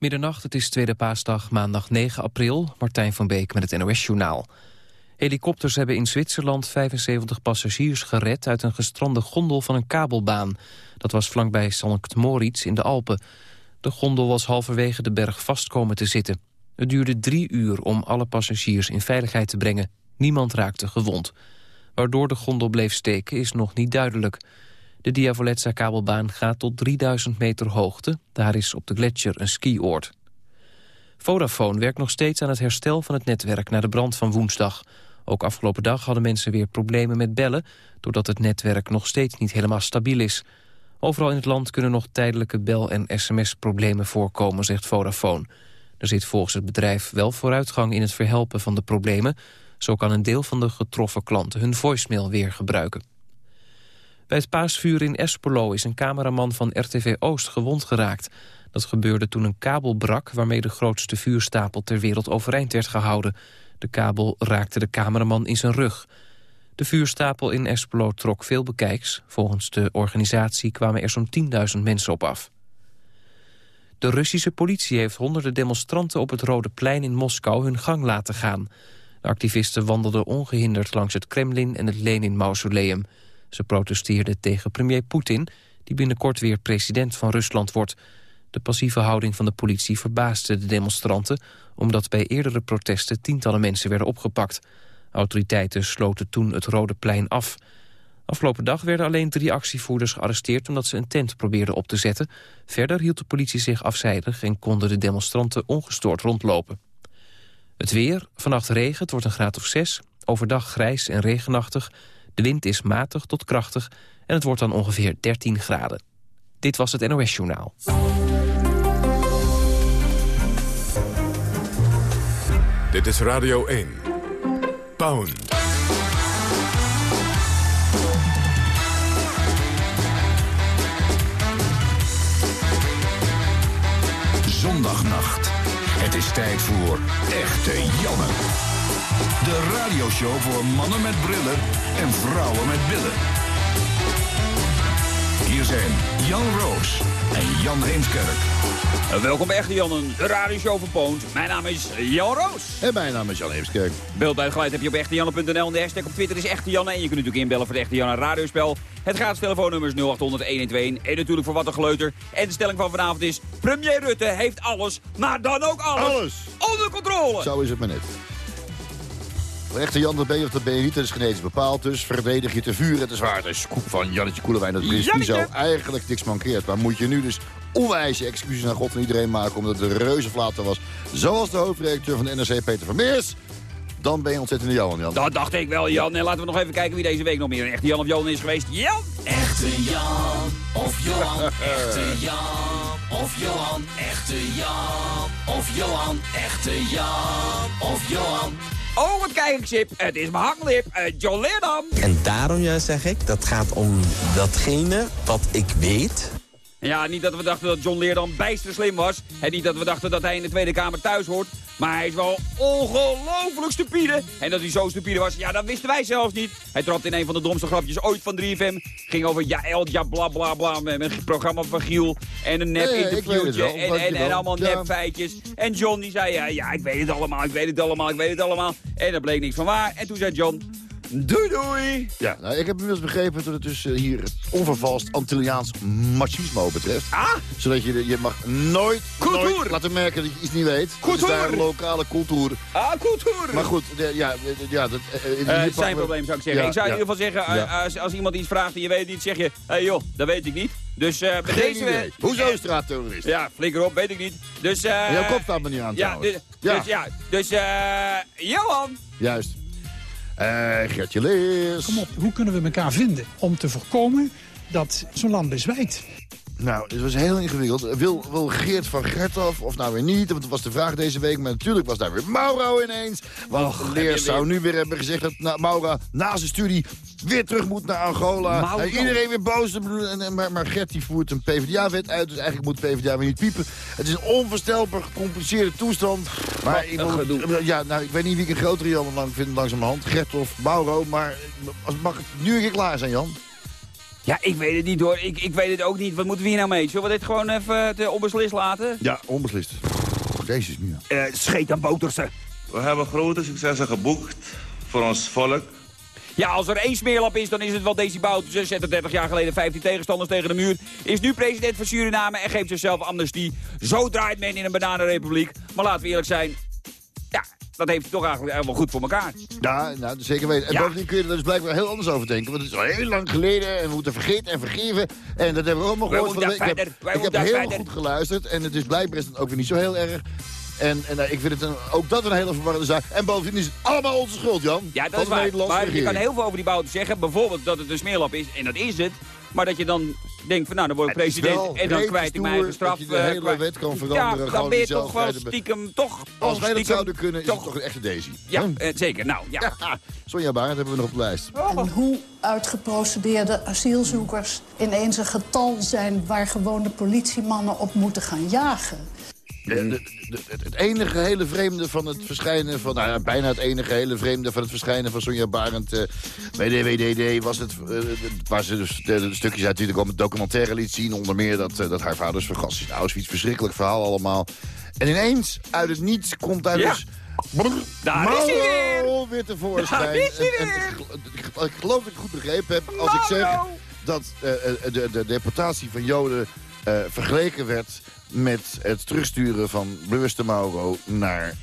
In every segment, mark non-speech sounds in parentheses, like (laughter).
Middernacht, het is tweede paasdag, maandag 9 april. Martijn van Beek met het NOS-journaal. Helikopters hebben in Zwitserland 75 passagiers gered... uit een gestrande gondel van een kabelbaan. Dat was vlakbij Sankt Moritz in de Alpen. De gondel was halverwege de berg vastkomen te zitten. Het duurde drie uur om alle passagiers in veiligheid te brengen. Niemand raakte gewond. Waardoor de gondel bleef steken is nog niet duidelijk. De Diavoletza-kabelbaan gaat tot 3000 meter hoogte. Daar is op de gletsjer een skioord. Vodafone werkt nog steeds aan het herstel van het netwerk... na de brand van woensdag. Ook afgelopen dag hadden mensen weer problemen met bellen... doordat het netwerk nog steeds niet helemaal stabiel is. Overal in het land kunnen nog tijdelijke bel- en sms-problemen voorkomen, zegt Vodafone. Er zit volgens het bedrijf wel vooruitgang in het verhelpen van de problemen. Zo kan een deel van de getroffen klanten hun voicemail weer gebruiken. Bij het paasvuur in Espelo is een cameraman van RTV Oost gewond geraakt. Dat gebeurde toen een kabel brak waarmee de grootste vuurstapel ter wereld overeind werd gehouden. De kabel raakte de cameraman in zijn rug. De vuurstapel in Espelo trok veel bekijks. Volgens de organisatie kwamen er zo'n 10.000 mensen op af. De Russische politie heeft honderden demonstranten op het Rode Plein in Moskou hun gang laten gaan. De activisten wandelden ongehinderd langs het Kremlin en het Lenin-mausoleum. Ze protesteerden tegen premier Poetin, die binnenkort weer president van Rusland wordt. De passieve houding van de politie verbaasde de demonstranten... omdat bij eerdere protesten tientallen mensen werden opgepakt. Autoriteiten sloten toen het Rode Plein af. Afgelopen dag werden alleen drie actievoerders gearresteerd... omdat ze een tent probeerden op te zetten. Verder hield de politie zich afzijdig... en konden de demonstranten ongestoord rondlopen. Het weer, vannacht regen, het wordt een graad of zes. Overdag grijs en regenachtig. De wind is matig tot krachtig en het wordt dan ongeveer 13 graden. Dit was het NOS Journaal. Dit is Radio 1. Pound. Zondagnacht. Het is tijd voor Echte Janne. De radioshow voor mannen met brillen en vrouwen met billen. Hier zijn Jan Roos en Jan Heemskerk. Welkom bij Echte Jannen, de radioshow van Poont. Mijn naam is Jan Roos. En mijn naam is Jan Heemskerk. Beeld bij het geluid heb je op echtejanne.nl. En de hashtag op Twitter is Echte Janne. En je kunt natuurlijk inbellen voor het Echte Janne radiospel. Het gratis telefoonnummer is 0800 112. En natuurlijk voor wat een geleuter. En de stelling van vanavond is... Premier Rutte heeft alles, maar dan ook alles, Alles. onder controle. Zo is het maar net. Echte Jan, dat ben je of dat ben je niet. Dat is genetisch bepaald. Dus verdedig je te vuur en te zwaar. De scoop van Jannetje Koelewijn. Dat Jannetje. Piso eigenlijk niks mankeert. Maar moet je nu dus onwijze excuses naar God en iedereen maken... omdat het reuze flater was. Zoals de hoofdredacteur van de NRC, Peter Vermeers. Dan ben je ontzettend Johan, Jan. Dat dacht ik wel, Jan. En laten we nog even kijken wie deze week nog meer een Echte Jan of Johan is geweest. Jan! (laughs) Echte Jan of Johan, echte Jan of Johan, echte Jan of Johan, echte Jan of Johan. Oh, wat kijk ik, Sip. Het is mijn hanglip, uh, John Leerdam. En daarom ja, zeg ik, dat gaat om datgene wat ik weet. Ja, niet dat we dachten dat John Leerdam bijster slim was. En niet dat we dachten dat hij in de Tweede Kamer thuis hoort. Maar hij is wel ongelooflijk stupide. En dat hij zo stupide was, ja, dat wisten wij zelfs niet. Hij trapte in een van de domste grapjes ooit van 3FM. Ging over ja, El, ja, bla, bla, bla. Met een programma van Giel. En een nep Ja, ja, interviewtje. wel, En, en, en allemaal nep feitjes. En John die zei, ja, ja, ik weet het allemaal, ik weet het allemaal, ik weet het allemaal. En er bleek niks van waar. En toen zei John, doei doei. Ja, nou, ik heb inmiddels begrepen dat het dus eh, hier onvervalst Antilliaans machismo betreft. Ah, Zodat je, je mag nooit, nooit laten merken dat je iets niet weet. Cultuur. daar een lokale cultuur. ah, cultuur. Maar goed, de- ja, de- ja dat, eh, Eh, zijn we- probleem zou ik zeggen. Ja, ik zou in ieder geval zeggen, Ja. als, als iemand iets vraagt en je weet niet, zeg je... Hé hey joh, dat weet ik niet. Dus eh bij Geen deze... idee. Hoezo straatterrorist? Ja, flikker op, weet ik niet. Dus eh... Jouw kop staat me niet aan Ja, trouwens. dus, Ja. dus ja, dus eh... Johan! Juist. Eh Gertje Leers. Kom op, hoe kunnen we elkaar vinden om te voorkomen dat zo'n land bezwijkt? Nou, het was heel ingewikkeld. Wil, wil Geert van Gerthoff of nou weer niet? Want dat was de vraag deze week. Maar natuurlijk was daar weer Mauro ineens. Want Och, Leers zou nu weer hebben gezegd dat nou, Maura na zijn studie weer terug moet naar Angola. Mauro. En iedereen weer boos. Maar, maar Gert die voert een PvdA-wet uit. Dus eigenlijk moet PvdA weer niet piepen. Het is een onvoorstelbaar gecompliceerde toestand. Maar ik, ja, nou, ik weet niet wie ik een grotere Jan lang vind langzamerhand. Gert of Mauro. Maar als, mag het nu een keer klaar zijn, Jan? Ja, ik weet het niet hoor. Ik, ik weet het ook niet. Wat moeten we hier nou mee? Zullen we dit gewoon even te onbeslist laten? Ja, onbeslist. Deze is nu. Eh scheet aan boterse. We hebben grote successen geboekt voor ons volk. Ja, als er één smeerlap is, dan is het wel Desi Bouterse. Zette 30 jaar geleden 15 tegenstanders tegen de muur. Is nu president van Suriname en geeft zichzelf amnestie. Zo draait men in een bananenrepubliek. Maar laten we eerlijk zijn. Ja, dat heeft hij toch eigenlijk helemaal goed voor elkaar. Ja, nou, zeker weten. En Ja. bovendien kun je er dus blijkbaar heel anders over denken. Want het is al heel lang geleden en we moeten vergeten en vergeven. En dat hebben we allemaal gehoord van de moeten week. Ik heb, ik heb heel verder. goed geluisterd. En het is blijkbaar is het ook weer niet zo heel erg. En, en nou, ik vind het een, ook dat een hele verwarrende zaak. En bovendien is het allemaal onze schuld, Jan. Ja, dat Van is waar. Nederlandse Maar je kan heel veel over die Bouter zeggen. Bijvoorbeeld dat het een smeerlap is. En dat is het. Maar dat je dan denkt van nou, dan word ik is president. En dan kwijt ik mijn eigen straf. dat je de eh, hele wet kan Ja, veranderen, dan gewoon ben je toch wel stiekem toch... Als wij dat zouden kunnen, is toch- het toch een echte Daisy. Ja, Hm? eh, zeker. Nou, ja. Ja, Sonja Barend hebben we nog op de lijst. En hoe uitgeprocedeerde asielzoekers ineens een getal zijn... waar gewoon de politiemannen op moeten gaan jagen. De- de- de- het- enige hele vreemde van het verschijnen van... Nou ja, bijna het enige hele vreemde van het verschijnen van Sonja Barend eh, bij de WDD was het... eh, waar ze dus de, de stukjes uit die het documentaire liet zien. Onder meer dat, eh, dat haar vaders vergast is Auschwitz. Verschrikkelijk verhaal allemaal. En ineens, uit het niets, komt daar Ja. dus... Daar is hij Mauro weer tevoorschijn. Daar is hij En- en weer. ik gel- ik, ik geloof dat ik goed begrepen heb als ik zeg dat eh, eh, de, de deportatie van Joden eh, vergeleken werd met het terugsturen van bewuste Mauro naar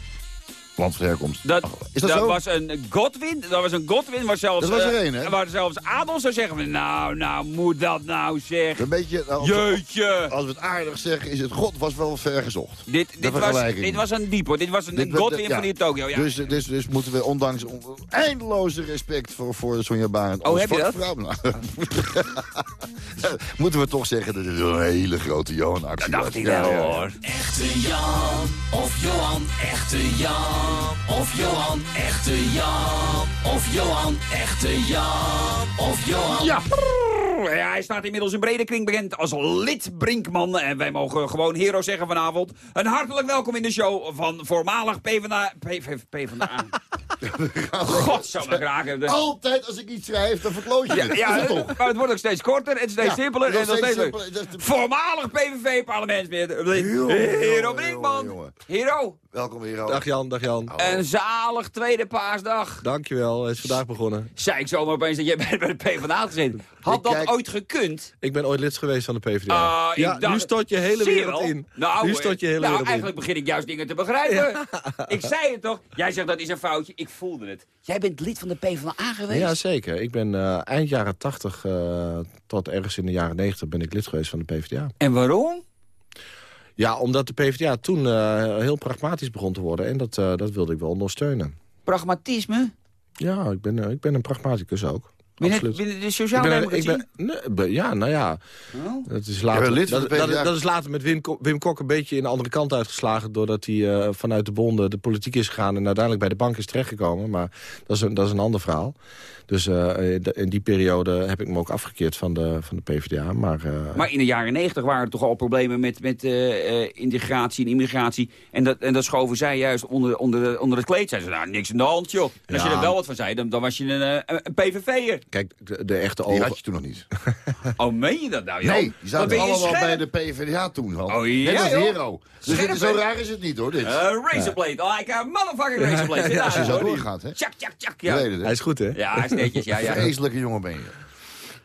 land van herkomst. Dat, Ach, is dat, dat zo? was een Godwin. Dat was een Godwin waar zelfs, Dat was er eh, één, hè? waar zelfs Adel zou zeggen, nou, nou, moet dat nou zeg. Een beetje, nou, als, we, Jeetje. als we het aardig zeggen, is het God was wel ver gezocht. Dit, dit, was, dit was een diep hoor. Dit was een, Dit een Godwin ja. van die Tokio. Ja. Dus, dus, dus moeten we ondanks on- eindeloze respect voor, voor Sonja Barend... Oh, heb je dat? vrouw- Nou, (laughs) moeten we toch zeggen dat het een hele grote Johan-actie dat was. dacht ik Ja, wel ja, ja. hoor. Echte Jan of Johan, echte Jan of Johan, echte Jan of Johan, echte Jan of Johan. Ja. Ja, hij staat inmiddels in brede kring bekend als lid Brinkman. En wij mogen gewoon hero zeggen vanavond. Een hartelijk welkom in de show van voormalig PvdA... PV, PvdA. God, zou me graag hebben. (laughs) Altijd als ik iets schrijf, dan verkloot je Ja, het. ja, maar het wordt ook steeds korter en steeds Ja, simpeler. En steeds steeds simpeler. Dat is de- Voormalig PVV-parlementslid. Hero Brinkman. Hero. Welkom weer, Dag Jan, dag Jan. Een zalig tweede paasdag. Dankjewel, het is vandaag begonnen. Zei ik zomaar opeens dat jij bij (laughs) bij de PvdA gezeten. Had Ik dat kijk- ooit gekund? Ik ben ooit lid geweest van de PvdA. Ah, ja, dacht- nu stort je hele wereld in. Nou, nu stort je hele nou, wereld eigenlijk begin ik juist dingen te begrijpen. (laughs) Ik zei het toch? Jij zegt dat is een foutje. Ik voelde het. Jij bent lid van de PvdA geweest? Ja, zeker. Ik ben eh, eind jaren 80 eh, tot ergens in de jaren 90 ben ik lid geweest van de PvdA. En waarom? Ja, omdat de PvdA toen eh, heel pragmatisch begon te worden. En dat, eh, dat wilde ik wel ondersteunen. Pragmatisme? Ja, ik ben, eh, ik ben een pragmaticus ook. Binnen, de ik ben, nee, be- ja, nou ja. Oh. Dat is, later, dat, is later met Wim, Kok- Wim Kok een beetje in de andere kant uitgeslagen... doordat hij eh, vanuit de bonden de politiek is gegaan... en uiteindelijk bij de bank is terechtgekomen. Maar dat is een, dat is een ander verhaal. Dus eh, in in die periode heb ik me ook afgekeerd van de, van de PvdA. Maar, eh, Maar in de jaren negentig waren er toch al problemen met, met eh, eh, integratie en immigratie. En dat, en dat schoven zij juist onder, onder, onder het kleed. Zeiden ze, nou, niks aan de hand, joh. En als Ja. je er wel wat van zei, dan, dan was je een, eh, een, een PVV'er. Kijk, de, de echte Die ogen... had je toen nog niet. (laughs) Oh, meen je dat nou, joh? Nee, die zaten allemaal scherp? bij de PvdA toen. Al. Oh, ja, Net als joh. Hero. Dus het, zo raar is het niet, hoor, dit. Uh, razorblade, like a motherfucking razorblade. (laughs) Zit als je zo doorgaat, hè. Tjak, tjak, tjak, ja. Hij is goed, hè? Ja, hij is netjes, ja, ja. Vreselijke jongen ben je.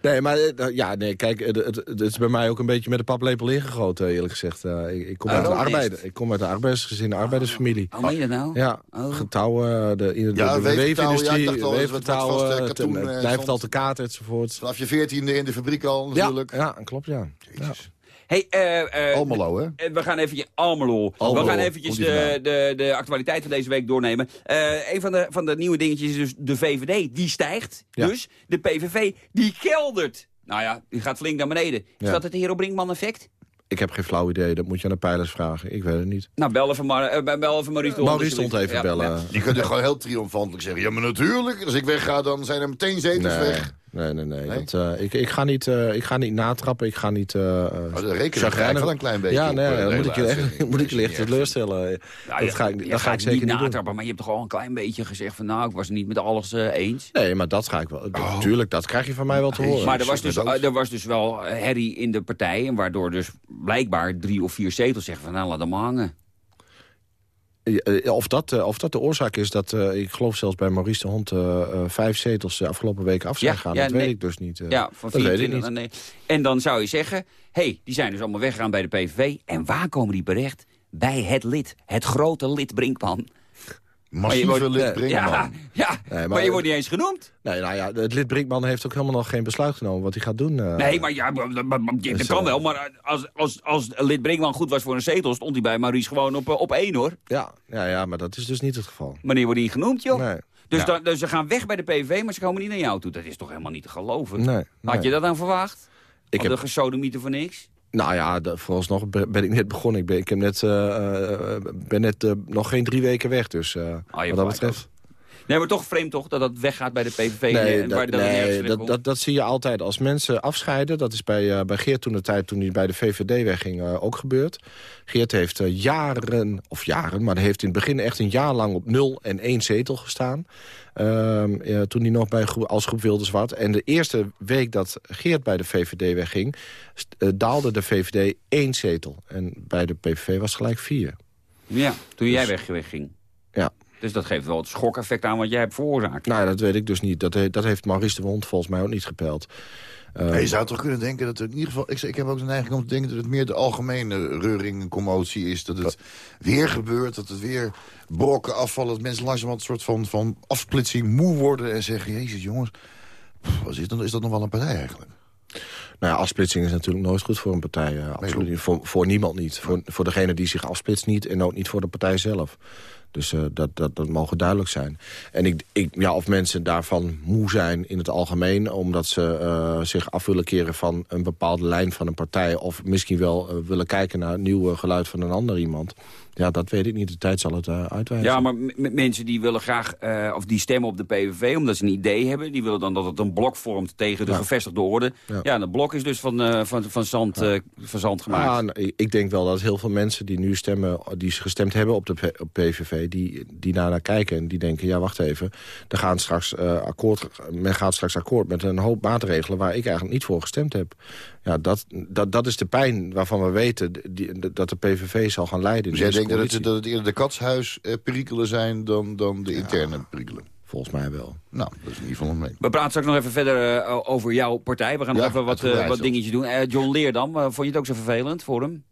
Nee, maar eh, ja, nee, kijk, het, het, het is bij mij ook een beetje met de paplepel ingegoten, eerlijk gezegd. Eh, ik, ik, kom Ah, uit is- arbeider, ik kom uit een arbeidersgezin, een arbeidersfamilie. Oh, meen je dat nou? Ja, Oh. getouwen, de, in de, Ja, de, de ja, weefindustrie, vast, weefgetouwen, eh, eh, knijpt al te kaarten enzovoort. Vanaf je veertiende in de fabriek al, Ja, natuurlijk. ja, klopt, ja. ja. Hey, eh, eh, Almelo, hè? Eh, We gaan even Almelo. Almelo, We gaan eventjes de, de, de actualiteit van deze week doornemen. Eh, een van de, van de nieuwe dingetjes is dus de VVD. Die stijgt. Ja. Dus de PVV, die keldert. Nou ja, die gaat flink naar beneden. Is Ja. dat het Hero Brinkman effect? Ik heb geen flauw idee, dat moet je aan de pijlers vragen. Ik weet het niet. Nou, bel even, Mar eh, bel even Maurice Maurice stond even Ja, bellen. ja. Je kunt er gewoon heel triomfantelijk zeggen. Ja, maar natuurlijk. Als ik wegga, dan zijn er meteen zetels Nee, weg. Nee, nee, nee. Dat, uh, ik, ik, ga niet, uh, ik ga niet natrappen, ik ga niet... Uh, oh, de rekening ga wel een klein beetje Ja, nee, dan moet ik je echt, (laughs) moet ik je echt teleurstellen. Dat ga ik, dat ga ik zeker niet niet natrappen, maar je hebt toch al een klein beetje gezegd van... nou, ik was het niet met alles eens. Nee, maar dat ga ik wel. Oh. Tuurlijk, dat krijg je van mij wel te horen. Maar er was, dus, er was dus wel herrie in de partij... en waardoor dus blijkbaar drie of vier zetels zeggen van... nou, laat hem hangen. Of dat, of dat de oorzaak is dat, uh, ik geloof zelfs bij Maurice de Hond... Uh, vijf zetels de afgelopen weken af zijn ja, gegaan. Ja, dat nee. weet ik dus niet. Uh, ja, van 24 nee. En dan zou je zeggen, hé, hey, die zijn dus allemaal weggegaan bij de PVV. En waar komen die berecht? Bij het lid, het grote lid Brinkman. Massieve wordt, lid Brinkman. Ja, (laughs) ja nee, maar, maar, je wordt niet eens genoemd. Nee, nou ja, het lid Brinkman heeft ook helemaal nog geen besluit genomen wat hij gaat doen. Uh, nee, maar ja, dat dus, kan wel. Maar als, als, als lid Brinkman goed was voor een zetel, stond hij bij Maurice gewoon op, op één, hoor. Ja, ja, ja, maar dat is dus niet het geval. Wanneer wordt hij genoemd, joh? Nee. Dus, ja. dan, dus ze gaan weg bij de PVV, maar ze komen niet naar jou toe. Dat is toch helemaal niet te geloven? Nee, Had je dat dan verwacht? Ik Of heb... de gesodemieten voor niks? Nou ja, de, vooralsnog ben ik net begonnen. Ik ben, ik heb net, uh, uh, ben net uh, nog geen drie weken weg, dus Oh, wat dat betreft... Nee, maar toch vreemd toch dat dat weggaat bij de PVV? Nee, en dat, nee dat, dat, dat, zie je altijd. Als mensen afscheiden, dat is bij, uh, bij Geert toen de tijd... toen hij bij de VVD wegging, uh, ook gebeurd. Geert heeft uh, jaren, of jaren, maar hij heeft in het begin echt een jaar lang... op nul en één zetel gestaan. ja, toen hij nog bij, als groep Wilders was. En de eerste week dat Geert bij de VVD wegging... daalde de VVD één zetel. En bij de PVV was het gelijk vier. Ja, toen jij weg, wegging. Dus dat geeft wel het schokeffect aan wat jij hebt veroorzaakt. Nou, dat weet ik dus niet. Dat, dat heeft Maurice de Wond volgens mij ook niet gepeld. Uh, ja, je zou toch kunnen denken dat het in ieder geval... Ik, ik heb ook de neiging om te denken dat het meer de algemene reuring en commotie is. Dat het weer gebeurt, dat het weer brokken afvallen. Dat mensen langzamerhand een soort van, van afsplitsing moe worden en zeggen... Jezus jongens, pff, is, dat, is dat nog wel een partij eigenlijk? Nou ja, afsplitsing is natuurlijk nooit goed voor een partij. Uh, absoluut niet. Voor, voor niemand niet. Voor, voor degene die zich afsplitst niet en ook niet voor de partij zelf. Dus uh, dat, dat, dat mogen duidelijk zijn. En ik, ik, ja, of mensen daarvan moe zijn in het algemeen... omdat ze uh, zich af willen keren van een bepaalde lijn van een partij... of misschien wel uh, willen kijken naar het nieuwe geluid van een ander iemand... Ja, dat weet ik niet. De tijd zal het uitwijzen. Ja, maar mensen die willen graag, of die stemmen op de PVV... omdat ze een idee hebben, die willen dan dat het een blok vormt... tegen de ja. gevestigde orde. Ja. ja, dat blok is dus van, van, van, zand, ja. van zand gemaakt. Ja, nou, ik denk wel dat heel veel mensen die nu stemmen... die gestemd hebben op de op PVV... die, die naar, naar kijken en die denken... ja, wacht even, er gaan straks, akkoord, men gaat straks akkoord met een hoop maatregelen... waar ik eigenlijk niet voor gestemd heb. Ja, dat, dat, dat is de pijn waarvan we weten die, dat de PVV zal gaan leiden. Dus jij denkt dat het, dat het eerder de katshuis-perikelen zijn dan, dan de interne ja. perikelen? Volgens mij wel. Nou, dat is in ieder geval een mee. We praten straks nog even verder uh, over jouw partij. We gaan nog ja, even wat, uh, wat dingetjes doen. Uh, John Leerdam, vond je het ook zo vervelend voor hem?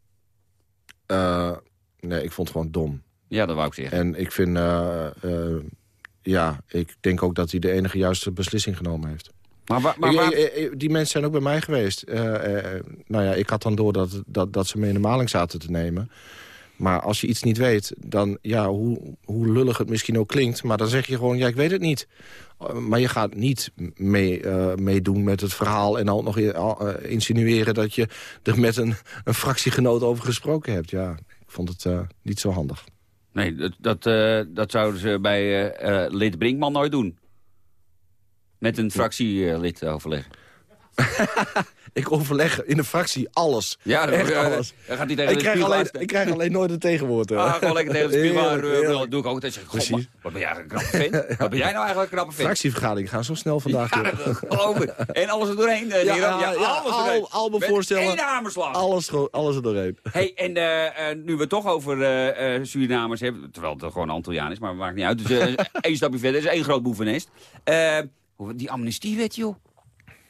nee, ik vond het gewoon dom. Ja, dat wou ik zeggen. En ik vind... ja, ik denk ook dat hij de enige juiste beslissing genomen heeft. Maar, waar, maar waar... Die mensen zijn ook bij mij geweest. Uh, uh, nou ja, ik had dan door dat, dat, dat ze me in de maling zaten te nemen. Maar als je iets niet weet, dan, ja, hoe, hoe lullig het misschien ook klinkt... maar dan zeg je gewoon, ja, ik weet het niet. Uh, maar je gaat niet mee, meedoen met het verhaal... en al nog insinueren dat je er met een, een fractiegenoot over gesproken hebt. Ja, ik vond het niet zo handig. Nee, dat, dat, dat zouden ze bij lid Brinkman nooit doen. Met een fractielid overleggen. (laughs) ik overleg in de fractie alles. Ja, dat, Echt alles. Gaat hij tegen ik, krijg alleen, ik krijg alleen nooit het tegenwoord. Ah, gewoon lekker tegen de spuurbaar. Uh, doe ik ook altijd. Precies. Wat ben jij een knappe vent? Wat ben jij nou eigenlijk een knappe vent? Fractievergadering gaan zo snel vandaag. Ja, geloof ik. En alles er doorheen. Uh, ja, alles al, doorheen. Al mijn voorstellen. Alles, alles er doorheen. Hey, en uh, nu we toch over uh, Surinamers hebben... terwijl het gewoon Antilliaan is, maar maakt niet uit. Dus (laughs) één stapje verder. is één groot boevenest. Die amnestiewet, joh.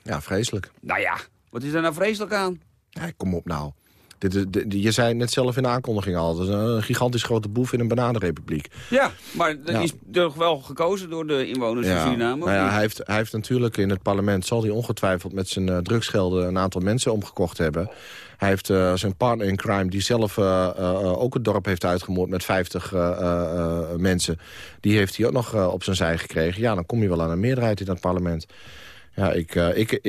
Ja, vreselijk. Nou ja, wat is er nou vreselijk aan? Ja, kom op nou. Dit is, dit, je zei net zelf in de aankondiging al. Dat is een gigantisch grote boef in een bananenrepubliek. Ja, maar ja. is toch wel gekozen door de inwoners ja. van Suriname? Nou ja, hij, heeft, hij heeft natuurlijk in het parlement... zal hij ongetwijfeld met zijn uh, drugsgelden een aantal mensen omgekocht hebben. Hij heeft uh, zijn partner in crime, die zelf uh, uh, ook het dorp heeft uitgemoord... met 50 mensen. Die heeft hij ook nog op zijn zij gekregen. Ja, dan kom je wel aan een meerderheid in dat parlement. Ja, ik, uh, ik,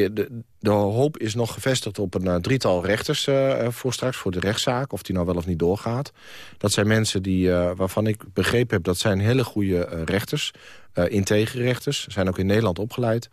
de, hoop is nog gevestigd op een uh, drietal rechters uh, voor straks, voor de rechtszaak. Of die nou wel of niet doorgaat. Dat zijn mensen die, waarvan ik begrepen heb, dat zijn hele goede rechters. integere rechters, zijn ook in Nederland opgeleid.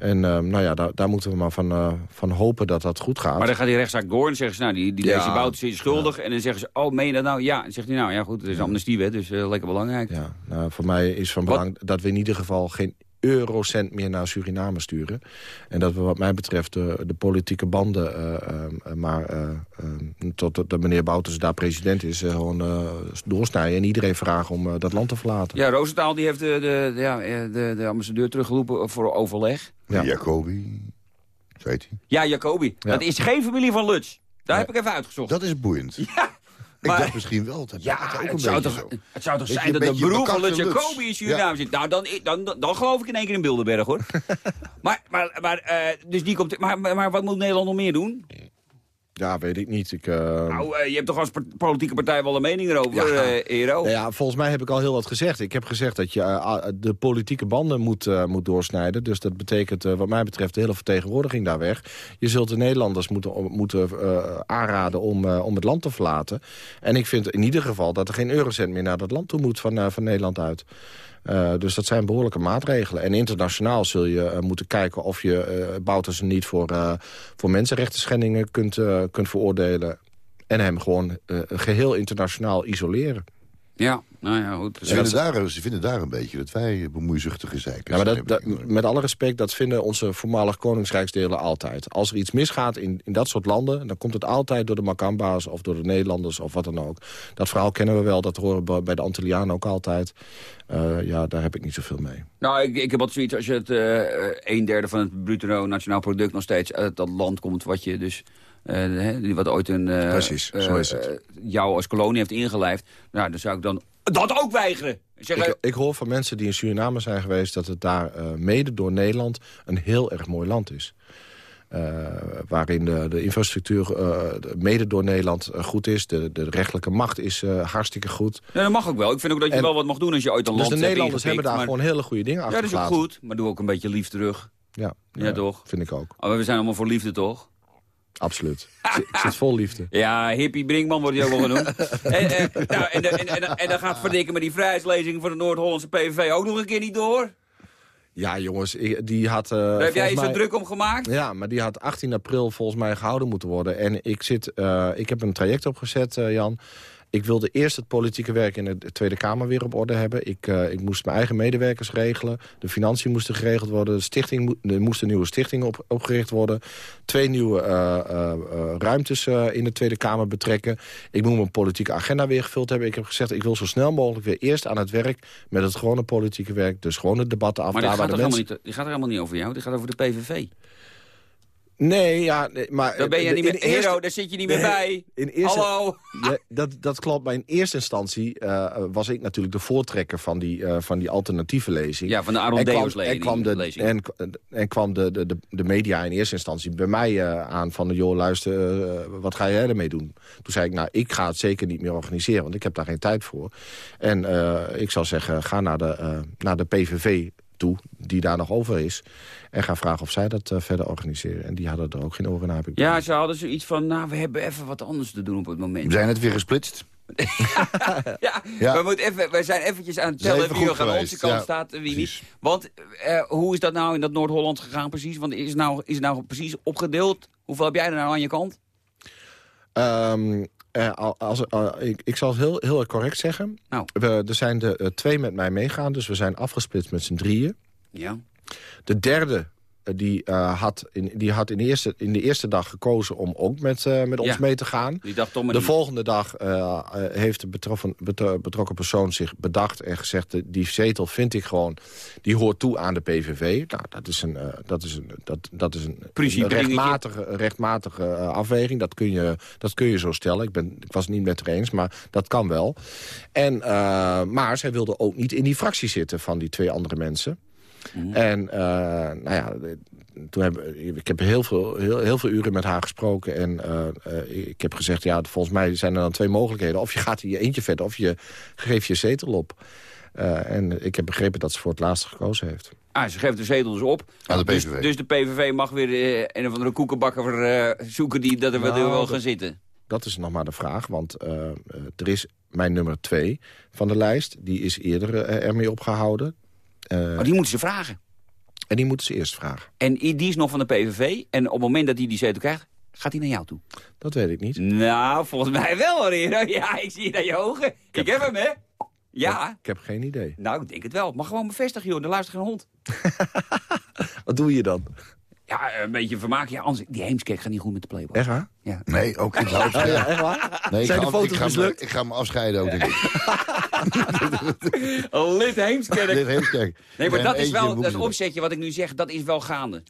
En eh, nou ja, daar, daar moeten we maar van, eh, van hopen dat dat goed gaat. Maar dan gaat die rechtszaak door en zeggen ze, nou, die, die Ja. deze is schuldig. En dan zeggen ze, oh, meen je dat nou? Ja. En zegt hij, nou ja, goed, het is amnestiewet, dus eh, lekker belangrijk. Ja, nou, voor mij is van Wat- belang dat we in ieder geval geen eurocent meer naar Suriname sturen. En dat we wat mij betreft de, de politieke banden, eh, eh, maar eh, eh, tot de meneer Bouters daar president is, eh, gewoon eh, doorsnijden. En iedereen vragen om eh, dat land te verlaten. Ja, Roosentaal die heeft de, de, de, ja, eh, de, de ambassadeur teruggeroepen voor overleg. Ja. Jacobi, hij. Ja, Jacobi. Ja. Dat is geen familie van Lutz. Daar heb ik even uitgezocht. Dat is boeiend. (laughs) Ja, Ik maar- dacht misschien wel. Dat Ja, dat ook het zou, toch, het zou toch je, zijn dat de broer van bekakte Jacobi in. Suriname Ja. zit. Nou, dan, dan, dan, dan geloof ik in één keer in Bilderberg, hoor. (laughs) maar, maar, maar, eh, dus die komt, maar, maar, maar wat moet Nederland nog meer doen? Ja, weet ik niet. Ik, eh, Nou, eh, je hebt toch als politieke partij wel een mening erover, Ja. eh, Ero? Nou ja, volgens mij heb ik al heel wat gezegd. Ik heb gezegd dat je eh, de politieke banden moet, moet doorsnijden. Dus dat betekent wat mij betreft de hele vertegenwoordiging daar weg. Je zult de Nederlanders moeten, moeten aanraden om, om het land te verlaten. En ik vind in ieder geval dat er geen eurocent meer naar dat land toe moet van, van Nederland uit. Eh, dus dat zijn behoorlijke maatregelen. En internationaal zul je eh, moeten kijken of je uh, Bouters niet voor, uh, voor mensenrechten schendingen kunt, kunt veroordelen. En hem gewoon geheel internationaal isoleren. Ja, nou ja, goed. Ze vinden, daar, ze vinden daar een beetje dat wij bemoeizuchtige zeikers ja, maar dat, dat, Met alle respect, dat vinden onze voormalig koningsrijksdelen altijd. Als er iets misgaat in, in dat soort landen... dan komt het altijd door de Makamba's of door de Nederlanders of wat dan ook. Dat verhaal kennen we wel, dat horen bij de Antillianen ook altijd. Uh, ja, daar heb ik niet zoveel mee. Nou, ik, ik heb wat zoiets als je het uh, een derde van het bruto nationaal product nog steeds uit dat land komt wat je dus... Uh, wat ooit een, uh, Precies, zo is het. jou als kolonie heeft ingelijfd. Nou, dan zou ik dan dat ook weigeren. Zeggen, ik, ik, hoor van mensen die in Suriname zijn geweest... dat het daar uh, mede door Nederland een heel erg mooi land is. Uh, waarin de, de infrastructuur uh, mede door Nederland goed is. De, de rechtelijke macht is hartstikke goed. Ja, dat mag ook wel. Ik vind ook dat je en, wel wat mag doen als je ooit een dus land de Nederlanders hebben daar maar... gewoon hele goede dingen achter Ja, dat is ook goed. Maar doe ook een beetje lief terug. Ja, ja, ja toch? Vind ik ook. Oh, we zijn allemaal voor liefde, toch? Absoluut. Ik zit vol liefde. (laughs) Ja, hippie Brinkman wordt hij ook wel genoemd. (laughs) en, en, nou, en, en, en, dan gaat verdikken met die vrijheidslezing van de Noord-Hollandse PVV ook nog een keer niet door. Ja, jongens, die had... Uh, Daar heb jij je mij... zo druk om gemaakt? Ja, maar die had 18 april volgens mij gehouden moeten worden. En ik, zit, uh, ik heb een traject opgezet, uh, Jan. Ik wilde eerst het politieke werk in de Tweede Kamer weer op orde hebben. Ik, uh, ik moest mijn eigen medewerkers regelen. De financiën moesten geregeld worden. De stichting, er moest een nieuwe stichting op, opgericht worden. Twee nieuwe uh, ruimtes in de Tweede Kamer betrekken. Ik moet mijn politieke agenda weer gevuld hebben. Ik heb gezegd, ik wil zo snel mogelijk weer eerst aan het werk... met het gewone politieke werk. Dus gewoon de debatten af. Maar daar gaat, mensen... niet, die gaat er helemaal niet over jou. Die gaat over de PVV. Nee, ja, nee, maar... Daar ben je niet meer, eerste, daar zit je niet meer bij. In eerste, Hallo? (laughs) Ja, dat, dat klopt, maar in eerste instantie uh, was ik natuurlijk de voortrekker van die, uh, van die alternatieve lezing. Ja, van de Aaron Deus lezing. En kwam, de, lezing. En, en kwam de, de, de media in eerste instantie bij mij uh, aan van... joh, luister, wat ga jij ermee doen? Toen zei ik, nou, ik ga het zeker niet meer organiseren, want ik heb daar geen tijd voor. En ik zou zeggen, ga naar de, naar de PVV toe, die daar nog over is. En gaan vragen of zij dat uh, verder organiseren. En die hadden er ook geen oren naar. Heb ik ja, ze hadden zoiets van, nou, we hebben even wat anders te doen op het moment. We zijn het weer gesplitst. (laughs) ja, ja, We, moeten even, we zijn eventjes aan het tellen wie er aan onze kant ja, staat en wie precies. niet. Want uh, hoe is dat nou in dat Noord-Holland gegaan precies? Want is het, nou, is het nou precies opgedeeld? Hoeveel heb jij er nou aan je kant? Um, uh, als, uh, ik, ik zal het heel, heel correct zeggen. Nou. We, er zijn er uh, twee met mij meegaan, dus we zijn afgesplitst met z'n drieën. Ja. De derde die, uh, had, in, die had in, de eerste, in de eerste dag gekozen om ook met, uh, met ons mee te gaan. Die de niet. volgende dag uh, heeft de betrokken, betrokken persoon zich bedacht en gezegd... die zetel vind ik gewoon, die hoort toe aan de PVV. Nou, dat is een, dat is een, dat, dat is een, een rechtmatige, rechtmatige afweging. Dat kun, je, dat kun je zo stellen. Ik, ben, ik was het niet met haar eens, maar dat kan wel. En, maar zij wilde ook niet in die fractie zitten van die twee andere mensen... Mm. En uh, nou ja, toen heb, ik heb heel veel, heel, heel veel uren met haar gesproken. En uh, uh, ik heb gezegd, ja, volgens mij zijn er dan twee mogelijkheden. Of je gaat in je eentje verder, of je geeft je zetel op. en ik heb begrepen dat ze voor het laatste gekozen heeft. Ah, ze geeft de zetel dus op. Aan de dus, PVV. Dus de PVV mag weer uh, een of andere koekenbakker zoeken die dat er nou, wel gaan zitten. Dat is nog maar de vraag, want er is mijn nummer twee van de lijst. Die is eerder ermee opgehouden. Uh, oh, die moeten ze vragen. En die moeten ze eerst vragen. En die is nog van de PVV. En op het moment dat hij die zetel krijgt, gaat hij naar jou toe. Dat weet ik niet. Nou, volgens mij wel hoor. (laughs) Ja, ik zie het aan je ogen. Ik heb hem, hè? Ja. Ik heb geen idee. Nou, ik denk het wel. Maar gewoon bevestigen, joh. Er luistert geen hond. (laughs) Wat doe je dan? Ja, een beetje vermaak. Ja, anders, die Heemskerk gaat niet goed met de Playboy. Echt waar? Ja. Nee, ook ik ga afscheiden. Ja, echt waar? Nee, ik Zijn ga, de af- foto's ik, ga me, mislukt? ik ga me afscheiden ook, denk ik. (laughs) Lid Heemskerk. Dit Heemskerk. Nee, maar dat is wel, een dat opzetje wat ik nu zeg, dat is wel gaande.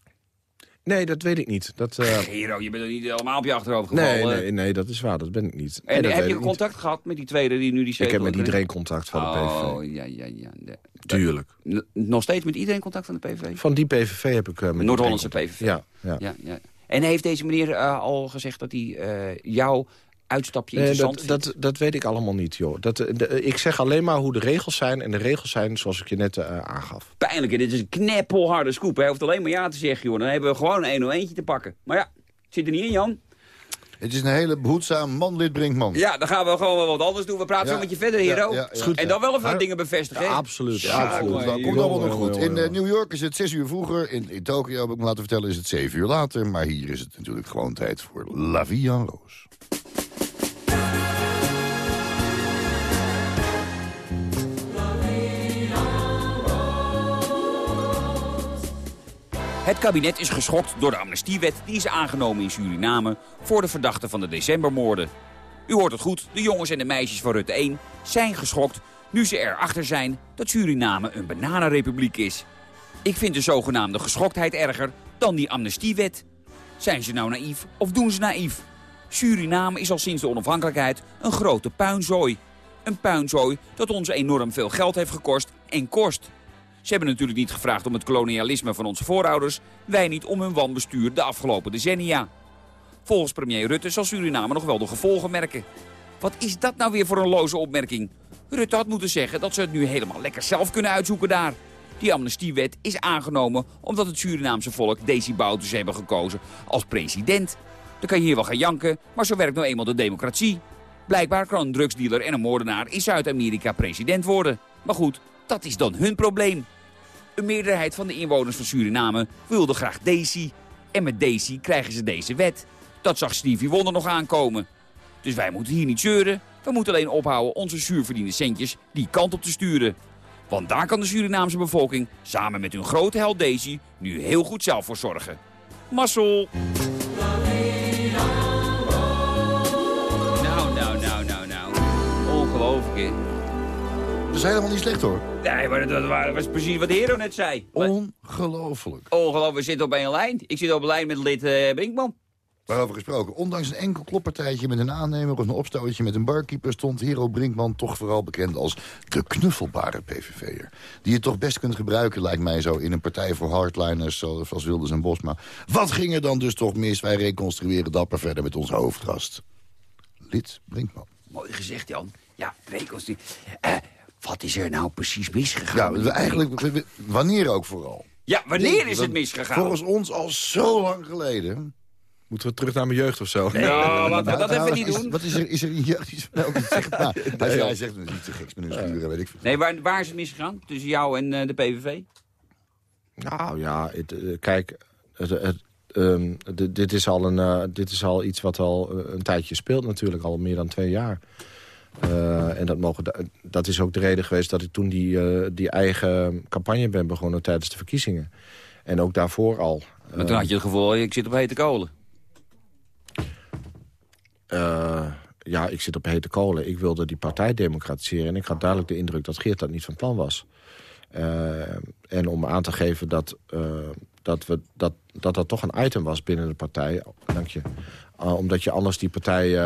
Nee, dat weet ik niet. Dat, eh, (laughs) Hero, je bent er niet helemaal op je achterhoofd gevallen. nee, nee, nee, dat is waar. Dat ben ik niet. En Nee, heb je ik niet. contact gehad met die tweede die nu die Ik zetel heb met iedereen contact van de Oh, PVV. ja, ja, ja. De- Tuurlijk. Nog steeds met iedereen contact van de PVV? Van die PVV heb ik... eh, met Noord-Hollandse PVV. Ja, ja. Ja, ja. En heeft deze meneer eh, al gezegd dat hij jouw uitstapje Nee, interessant dat, vindt? dat, dat weet ik allemaal niet, joh. Dat, eh, de- ik zeg alleen maar hoe de regels zijn. En de regels zijn zoals ik je net eh, aangaf. Pijnlijk, hè? dit is een kneppelharde scoop. Hij hoeft alleen maar ja te zeggen, joh. Dan hebben we gewoon een 101 te pakken. Maar ja, het zit er niet in, Jan. Het is een hele behoedzaam man-lid Brinkman. Ja, dan gaan we gewoon wel wat anders doen. We praten Ja. zo met je verder, hero. ja, ja. Is goed, en dan wel even wat dingen bevestigen, absoluut. Ja, absoluut. dat komt allemaal nog goed. In eh, New York is het zes uur vroeger. In, in Tokio, heb ik me laten vertellen, is het zeven uur later. Maar hier is het natuurlijk gewoon tijd voor La Vie en. Het kabinet is geschokt door de amnestiewet die is aangenomen in Suriname voor de verdachten van de decembermoorden. U hoort het goed, de jongens en de meisjes van Rutte 1 zijn geschokt nu ze erachter zijn dat Suriname een bananenrepubliek is. Ik vind de zogenaamde geschoktheid erger dan die amnestiewet. Zijn ze nou naïef of doen ze naïef? Suriname is al sinds de onafhankelijkheid een grote puinzooi. Een puinzooi dat ons enorm veel geld heeft gekost en kost. Ze hebben natuurlijk niet gevraagd om het kolonialisme van onze voorouders. Wij niet om hun wanbestuur de afgelopen decennia. Volgens premier Rutte zal Suriname nog wel de gevolgen merken. Wat is dat nou weer voor een loze opmerking? Rutte had moeten zeggen dat ze het nu helemaal lekker zelf kunnen uitzoeken daar. Die amnestiewet is aangenomen omdat het Surinaamse volk Desi Bouterse hebben gekozen als president. Dan kan je hier wel gaan janken, maar zo werkt nou eenmaal de democratie. Blijkbaar kan een drugsdealer en een moordenaar in Zuid-Amerika president worden. Maar goed, dat is dan hun probleem. Een meerderheid van de inwoners van Suriname wilde graag Desi. En met Desi krijgen ze deze wet. Dat zag Stevie Wonder nog aankomen. Dus wij moeten hier niet zeuren. We moeten alleen ophouden onze zuurverdiende centjes die kant op te sturen. Want daar kan de Surinaamse bevolking samen met hun grote held Daisy nu heel goed zelf voor zorgen. Massel! Nou, nou, nou, nou, nou. Ongelooflijk? Dat is helemaal niet slecht, hoor. Nee, maar dat, was precies wat de hero net zei. Ongelooflijk. Ongelooflijk, we zitten op één lijn. Ik zit op een lijn met lid eh Brinkman. Waarover gesproken. Ondanks een enkel kloppartijtje met een aannemer of een opstootje met een barkeeper... stond Hero Brinkman toch vooral bekend als de knuffelbare PVV'er. Die je toch best kunt gebruiken, lijkt mij zo, in een partij voor hardliners zoals Wilders en Bosma. Wat ging er dan dus toch mis? Wij reconstrueren dapper verder met onze hoofdgast. Lid Brinkman. Mooi gezegd, Jan. Ja, reconstructie. Eh, wat is er nou precies misgegaan? Ja, we- eigenlijk, we- we- wanneer ook vooral. Ja, wanneer is het misgegaan? Volgens ons al zo lang geleden. Moeten we terug naar mijn jeugd of zo? Nee, nou, laten we dat even niet is- doen. Wat is er, is er in jeugd iets van ook iets zegt? Nou, hij, hij zegt het niet te geks met hun sturen, weet ik veel. Nee, waar, waar is het misgegaan? Tussen jou en eh, de PVV? Nou ja, het, eh, kijk, het, het, ehm, dit, is al een, eh, dit is al iets wat al een tijdje speelt natuurlijk, al meer dan twee jaar. Eh, en dat, mogen, da- dat is ook de reden geweest dat ik toen die, eh, die eigen campagne ben begonnen tijdens de verkiezingen. En ook daarvoor al. Maar toen had je het gevoel, ik zit op hete kolen. Eh, ja, ik zit op hete kolen. Ik wilde die partij democratiseren. En ik had duidelijk de indruk dat Geert dat niet van plan was. En om aan te geven dat, dat, we, dat, dat dat toch een item was binnen de partij. Dank je. Eh, omdat je anders die partij... (laughs)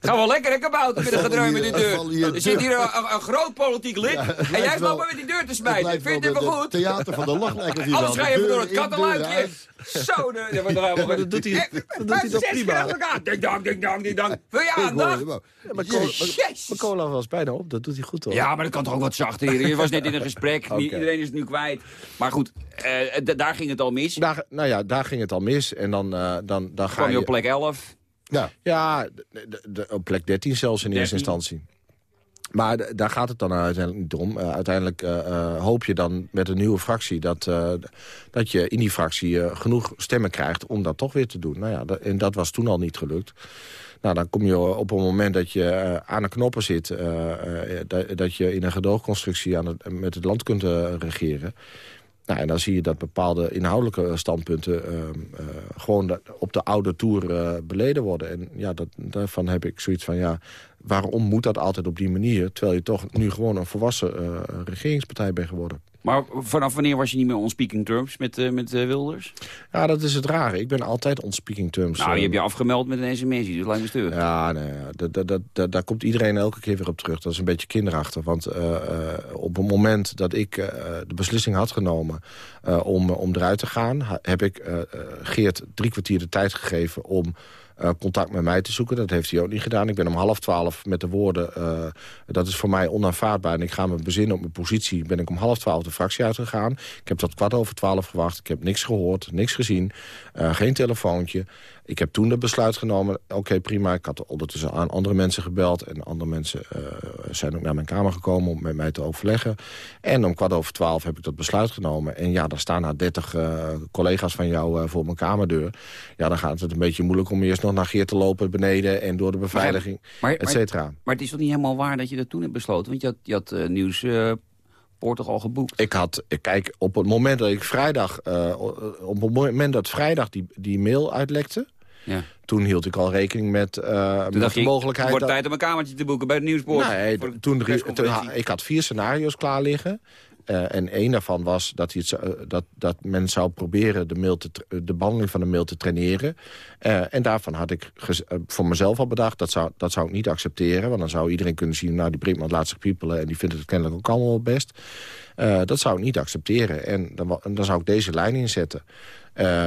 Ga wel lekker, hè, kabouter, met een gedreun met hier- die hier deur. Er zit hier een, groot politiek lid. En jij wel- maar met die deur te smijten. Vind je het goed? theater van de lach lijkt het hier Anders wel. ga je even door het kattenluikje. Zo, de, dat wordt helemaal... dat doet hij- Ja, dat doet hij toch prima? Ding dong, ding dong, ding dong. Wil je hoor aandacht? mijn, cola, was bijna op, dat doet hij goed toch? Ja, maar dat kan toch ook wat zachter, heren. Je was net in een gesprek. (laughs) Iedereen is het nu kwijt. Maar goed, eh, daar ging het al mis. Daar, nou ja, daar ging het al mis. En dan, eh, dan, dan ga je... op plek 11. Ja, Ja, de, de- de- op plek 13 zelfs in eerste 13. instantie. Maar daar gaat het dan uiteindelijk niet om. Eh, uiteindelijk eh, eh, hoop je dan met een nieuwe fractie... dat, dat je in die fractie genoeg stemmen krijgt om dat toch weer te doen. Nou ja, dat- en dat was toen al niet gelukt. Nou, dan kom je op een moment dat je aan de knoppen zit... dat, je in een gedoogconstructie aan het, met het land kunt regeren... Nou, en dan zie je dat bepaalde inhoudelijke standpunten... ehm, eh, gewoon op de oude toer eh, beleden worden. En ja, dat, daarvan heb ik zoiets van... ja, waarom moet dat altijd op die manier... terwijl je toch nu gewoon een volwassen eh, regeringspartij bent geworden. Maar vanaf wanneer was je niet meer on speaking terms met, eh, met eh, Wilders? Ja, dat is het rare. Ik ben altijd on speaking terms. Nou, je eh, hebt je afgemeld met een sms, dus me stuk. Ja, nee, dat, dat, dat, daar komt iedereen elke keer weer op terug. Dat is een beetje kinderachtig. Want eh, eh, op het moment dat ik eh, de beslissing had genomen eh, om, om eruit te gaan... heb ik eh, eh, Geert drie kwartier de tijd gegeven om... eh, contact met mij te zoeken. Dat heeft hij ook niet gedaan. Ik ben om half twaalf met de woorden... eh, dat is voor mij onaanvaardbaar en ik ga me bezinnen op mijn positie... ben ik om half twaalf de fractie uitgegaan. Ik heb tot kwart over twaalf gewacht. Ik heb niks gehoord, niks gezien. eh, geen telefoontje. Ik heb toen het besluit genomen, oké prima. Ik had ondertussen aan andere mensen gebeld. En andere mensen eh, zijn ook naar mijn kamer gekomen om met mij te overleggen. En om kwart over twaalf heb ik dat besluit genomen. En ja, daar staan nou dertig eh, collega's van jou eh, voor mijn kamerdeur. Ja, dan gaat het een beetje moeilijk om eerst nog naar Geert te lopen beneden... en door de beveiliging, Maar- et cetera. Maar het is toch niet helemaal waar dat je dat toen hebt besloten? Want je had, je had nieuws Portugal geboekt. Ik had, kijk, op het moment dat ik vrijdag, op het moment dat vrijdag die, die mail uitlekte, Ja. toen hield ik al rekening met, eh, Toen met dacht de mogelijkheid. het wordt tijd om een kamertje te boeken bij het Nieuwspoort. Nee, de toen, toen, ik had vier scenario's klaar liggen. Eh, en één daarvan was dat, hij het, eh, dat, dat men zou proberen de, mail te, de behandeling van de mail te traineren. En daarvan had ik voor mezelf al bedacht, dat zou, dat zou ik niet accepteren. Want dan zou iedereen kunnen zien, nou die Brinkman laat zich piepelen... en die vindt het kennelijk ook allemaal wel best. Eh, dat zou ik niet accepteren. En dan, dan zou ik deze lijn inzetten.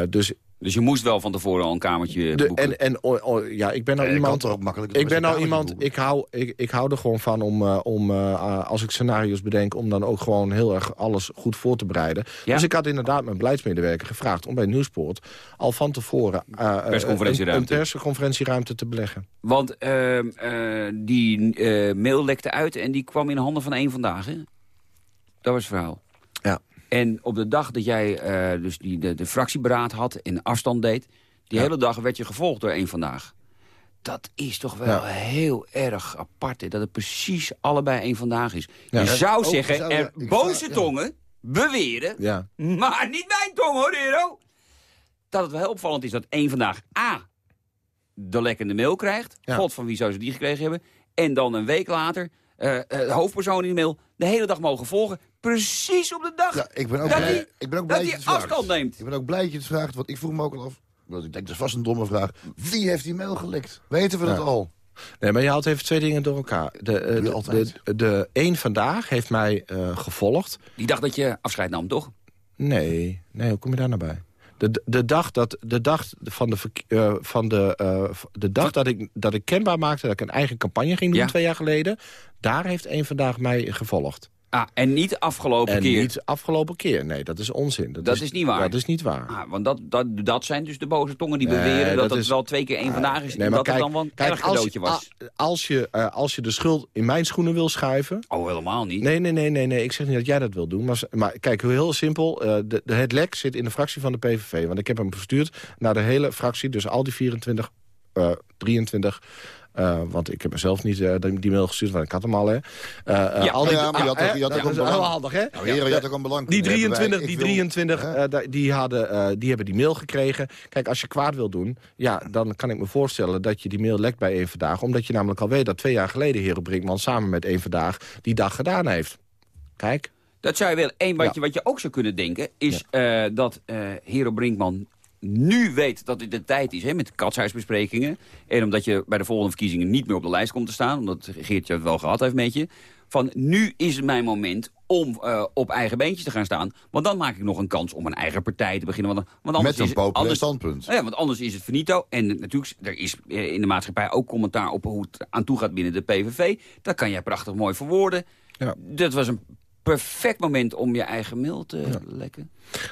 Dus Dus je moest wel van tevoren al een kamertje de, boeken. en, en oh, oh, ja, ik ben nou Ja, iemand. ook makkelijk ik ben nou iemand. boeken. Ik hou, ik, ik hou er gewoon van om, eh, om eh, als ik scenario's bedenk, om dan ook gewoon heel erg alles goed voor te bereiden. Ja? Dus ik had inderdaad mijn beleidsmedewerker gevraagd om bij Nieuwspoort al van tevoren eh, eh, Persconferentieruimte. Een, een persconferentieruimte te beleggen. Want ehm, eh, die eh, mail lekte uit en die kwam in de handen van één vandaag, hè? Dat was het verhaal. En op de dag dat jij eh, dus die, de, de fractieberaad had en afstand deed... die Ja. hele dag werd je gevolgd door één vandaag. Dat is toch wel Ja. heel erg apart, hè? Dat het precies allebei één vandaag is. Ja. Je zou oh, zeggen, zou- er boze zou- tongen beweren... Maar niet mijn tong, hoor, Hero. Dat het wel heel opvallend is dat één vandaag A... de lekkende mail krijgt. God, van wie zou ze die gekregen hebben? En dan een week later... eh, eh, de hoofdpersoon in de mail de hele dag mogen volgen. Precies op de dag Ja, ik ben ook dat blij, hij, ik ben ook blij hij dat vraagt. afstand neemt. Ik ben ook blij dat je het vraagt, want ik vroeg me ook al af... Want ik denk, dat is vast een domme vraag. Wie heeft die mail gelekt? Weten we dat al? Nee, maar je haalt even twee dingen door elkaar. De, eh, je de, de, de één vandaag heeft mij eh, gevolgd. Die dacht dat je afscheid nam, toch? Nee, nee, hoe kom je daar nou bij? De, de dag, dat, de dag, van de, eh, van de, eh, de dag dat, ik, dat ik kenbaar maakte dat ik een eigen campagne ging doen Ja. twee jaar geleden... daar heeft één vandaag mij gevolgd. Ah, en niet afgelopen en keer. niet afgelopen keer. Nee, dat is onzin. Dat is niet waar. Dat is niet waar. Ah, want dat, dat, dat zijn dus de boze tongen die Nee, beweren... dat dat het wel twee keer één vandaag is... Nee, en maar dat kijk, het dan wel een kijk, als, cadeautje was. a- als, je, eh, als je de schuld in mijn schoenen wil schuiven... Oh, helemaal niet. Nee, nee, nee, nee, nee. Ik zeg niet dat jij dat wil doen. Maar, maar kijk, heel simpel. eh, de, de, het lek zit in de fractie van de PVV. Want ik heb hem verstuurd naar de hele fractie. Dus al die 24, eh 23... eh, want ik heb mezelf niet eh, die die mail gestuurd, want ik had hem al, hè. Eh, eh, Ja, al die, ja, maar je had ook- je had ook dat een belang. handig, hè? Nou, heren, je had ook een belang Die kunnen hebben 23, bij- die ik wil- 23 Hè? eh, da- die, hadden, eh, die hebben die mail gekregen. Kijk, als je kwaad wil doen, ja, dan kan ik me voorstellen... dat je die mail lekt bij één Vandaag. Omdat je namelijk al weet dat twee jaar geleden... Hero Brinkman samen met één Vandaag die dag gedaan heeft. Kijk. Dat zou je willen. Eén wat, Ja. je, wat je ook zou kunnen denken... is eh, dat eh Hero Brinkman nu weet dat het de tijd is hè, met de katshuisbesprekingen. En omdat je bij de volgende verkiezingen niet meer op de lijst komt te staan... omdat Geertje het wel gehad heeft met je... van nu is het mijn moment om eh, op eigen beentjes te gaan staan. Want dan maak ik nog een kans om een eigen partij te beginnen. Want, want anders Met een populair standpunt. ja, want anders is het finito. En natuurlijk, er is eh, in de maatschappij ook commentaar op hoe het aan toe gaat binnen de PVV. Dat kan jij prachtig mooi verwoorden. Ja. Dat was een perfect moment om je eigen mail te lekken.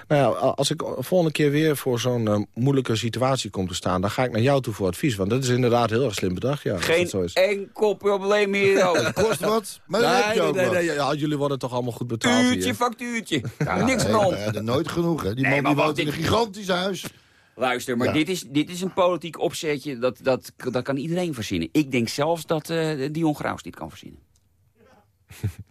Nou ja, als ik volgende keer weer voor zo'n eh, moeilijke situatie kom te staan... dan ga ik naar jou toe voor advies. Want dat is inderdaad heel erg slim bedacht. Ja, dat Geen is. enkel probleem hier. Het (laughs) kost wat, maar dan heb je Nee, ook nee, nee, ja, jullie worden toch allemaal goed betaald Uurtje, hier. factuurtje. Ja, Niks dat nooit genoeg, hè. Die Nee, man die woont in een gigantisch huis. Luister, maar Ja. dit, is, dit is een politiek opzetje. Dat, dat, dat kan iedereen verzinnen. Ik denk zelfs dat eh Dion Graus dit kan verzinnen. (laughs)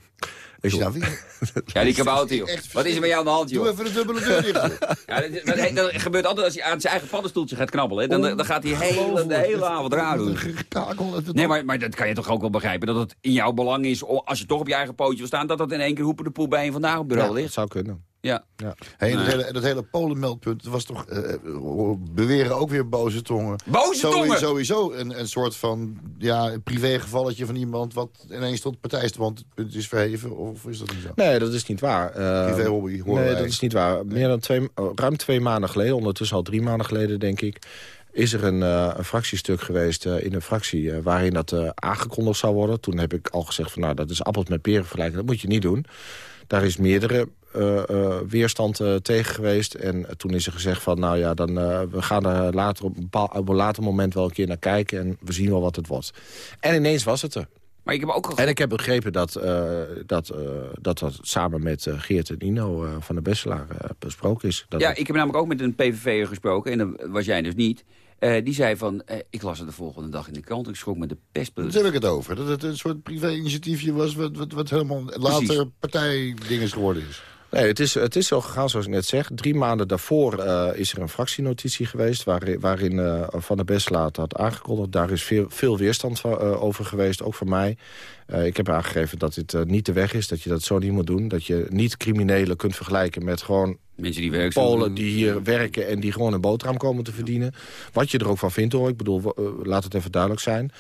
Is je nou weer? (laughs) Ja, die kabouter, joh. Wat is er met jou aan de hand, joh? Doe even de dubbele deur dicht. (laughs) Ja, dat, dat, dat gebeurt altijd als hij aan zijn eigen paddenstoeltje gaat knabbelen. Dan, dan gaat hij hele, de hele avond raar doen. Nee, maar, maar dat kan je toch ook wel begrijpen. Dat het in jouw belang is, als je toch op je eigen pootje wil staan... dat dat in één keer hoepen de poel bij je vandaag op bureau Ja, dat ligt. zou kunnen. Ja. Ja. Hey, en dat hele, dat hele Polen-meldpunt was toch, eh, beweren ook weer boze tongen. Boze tongen? Sowieso een, een soort van ja, een privégevalletje van iemand... wat ineens tot partijstandpunt is verheven, of is dat niet zo? Nee, dat is niet waar. Eh, Privé-hobby, horen Nee, wij. dat is niet waar. Meer dan twee, oh, ruim twee maanden geleden, ondertussen al drie maanden geleden, denk ik... is er een, eh, een fractiestuk geweest eh, in een fractie waarin dat eh, aangekondigd zou worden. Toen heb ik al gezegd van nou, dat is appels met peren vergelijken. Dat moet je niet doen. Daar is meerdere weerstand eh, tegen geweest. En eh, toen is er gezegd van nou ja, dan, eh, we gaan er later op een, bepaal- op een later moment wel een keer naar kijken. En we zien wel wat het wordt. En ineens was het er. Maar ik heb ook... En ik heb begrepen dat eh, dat, eh, dat dat samen met eh, Geert en Ino eh, van de Besselaar eh, besproken is. Dat Ja, het- ik heb namelijk ook met een PVV'er gesproken. En dat was jij dus niet. Eh, die zei van, eh, ik las het de volgende dag in de krant. Ik schrok met de pestplus. Daar heb ik het over. Dat het een soort privé-initiatiefje was... wat, wat, wat helemaal later partijdinges geworden is. Nee, het is, het is zo gegaan zoals ik net zeg. Drie maanden daarvoor eh, is er een fractienotitie geweest... waarin, eh, Van der Besselaar had aangekondigd. Daar is veel, veel weerstand van, eh, over geweest, ook van mij. Eh, ik heb aangegeven dat dit eh, niet de weg is, dat je dat zo niet moet doen. Dat je niet criminelen kunt vergelijken met gewoon Mensen die werkzaam Polen die hier werken en die gewoon een boterham komen te verdienen. Wat je er ook van vindt hoor, ik bedoel, eh, laat het even duidelijk zijn.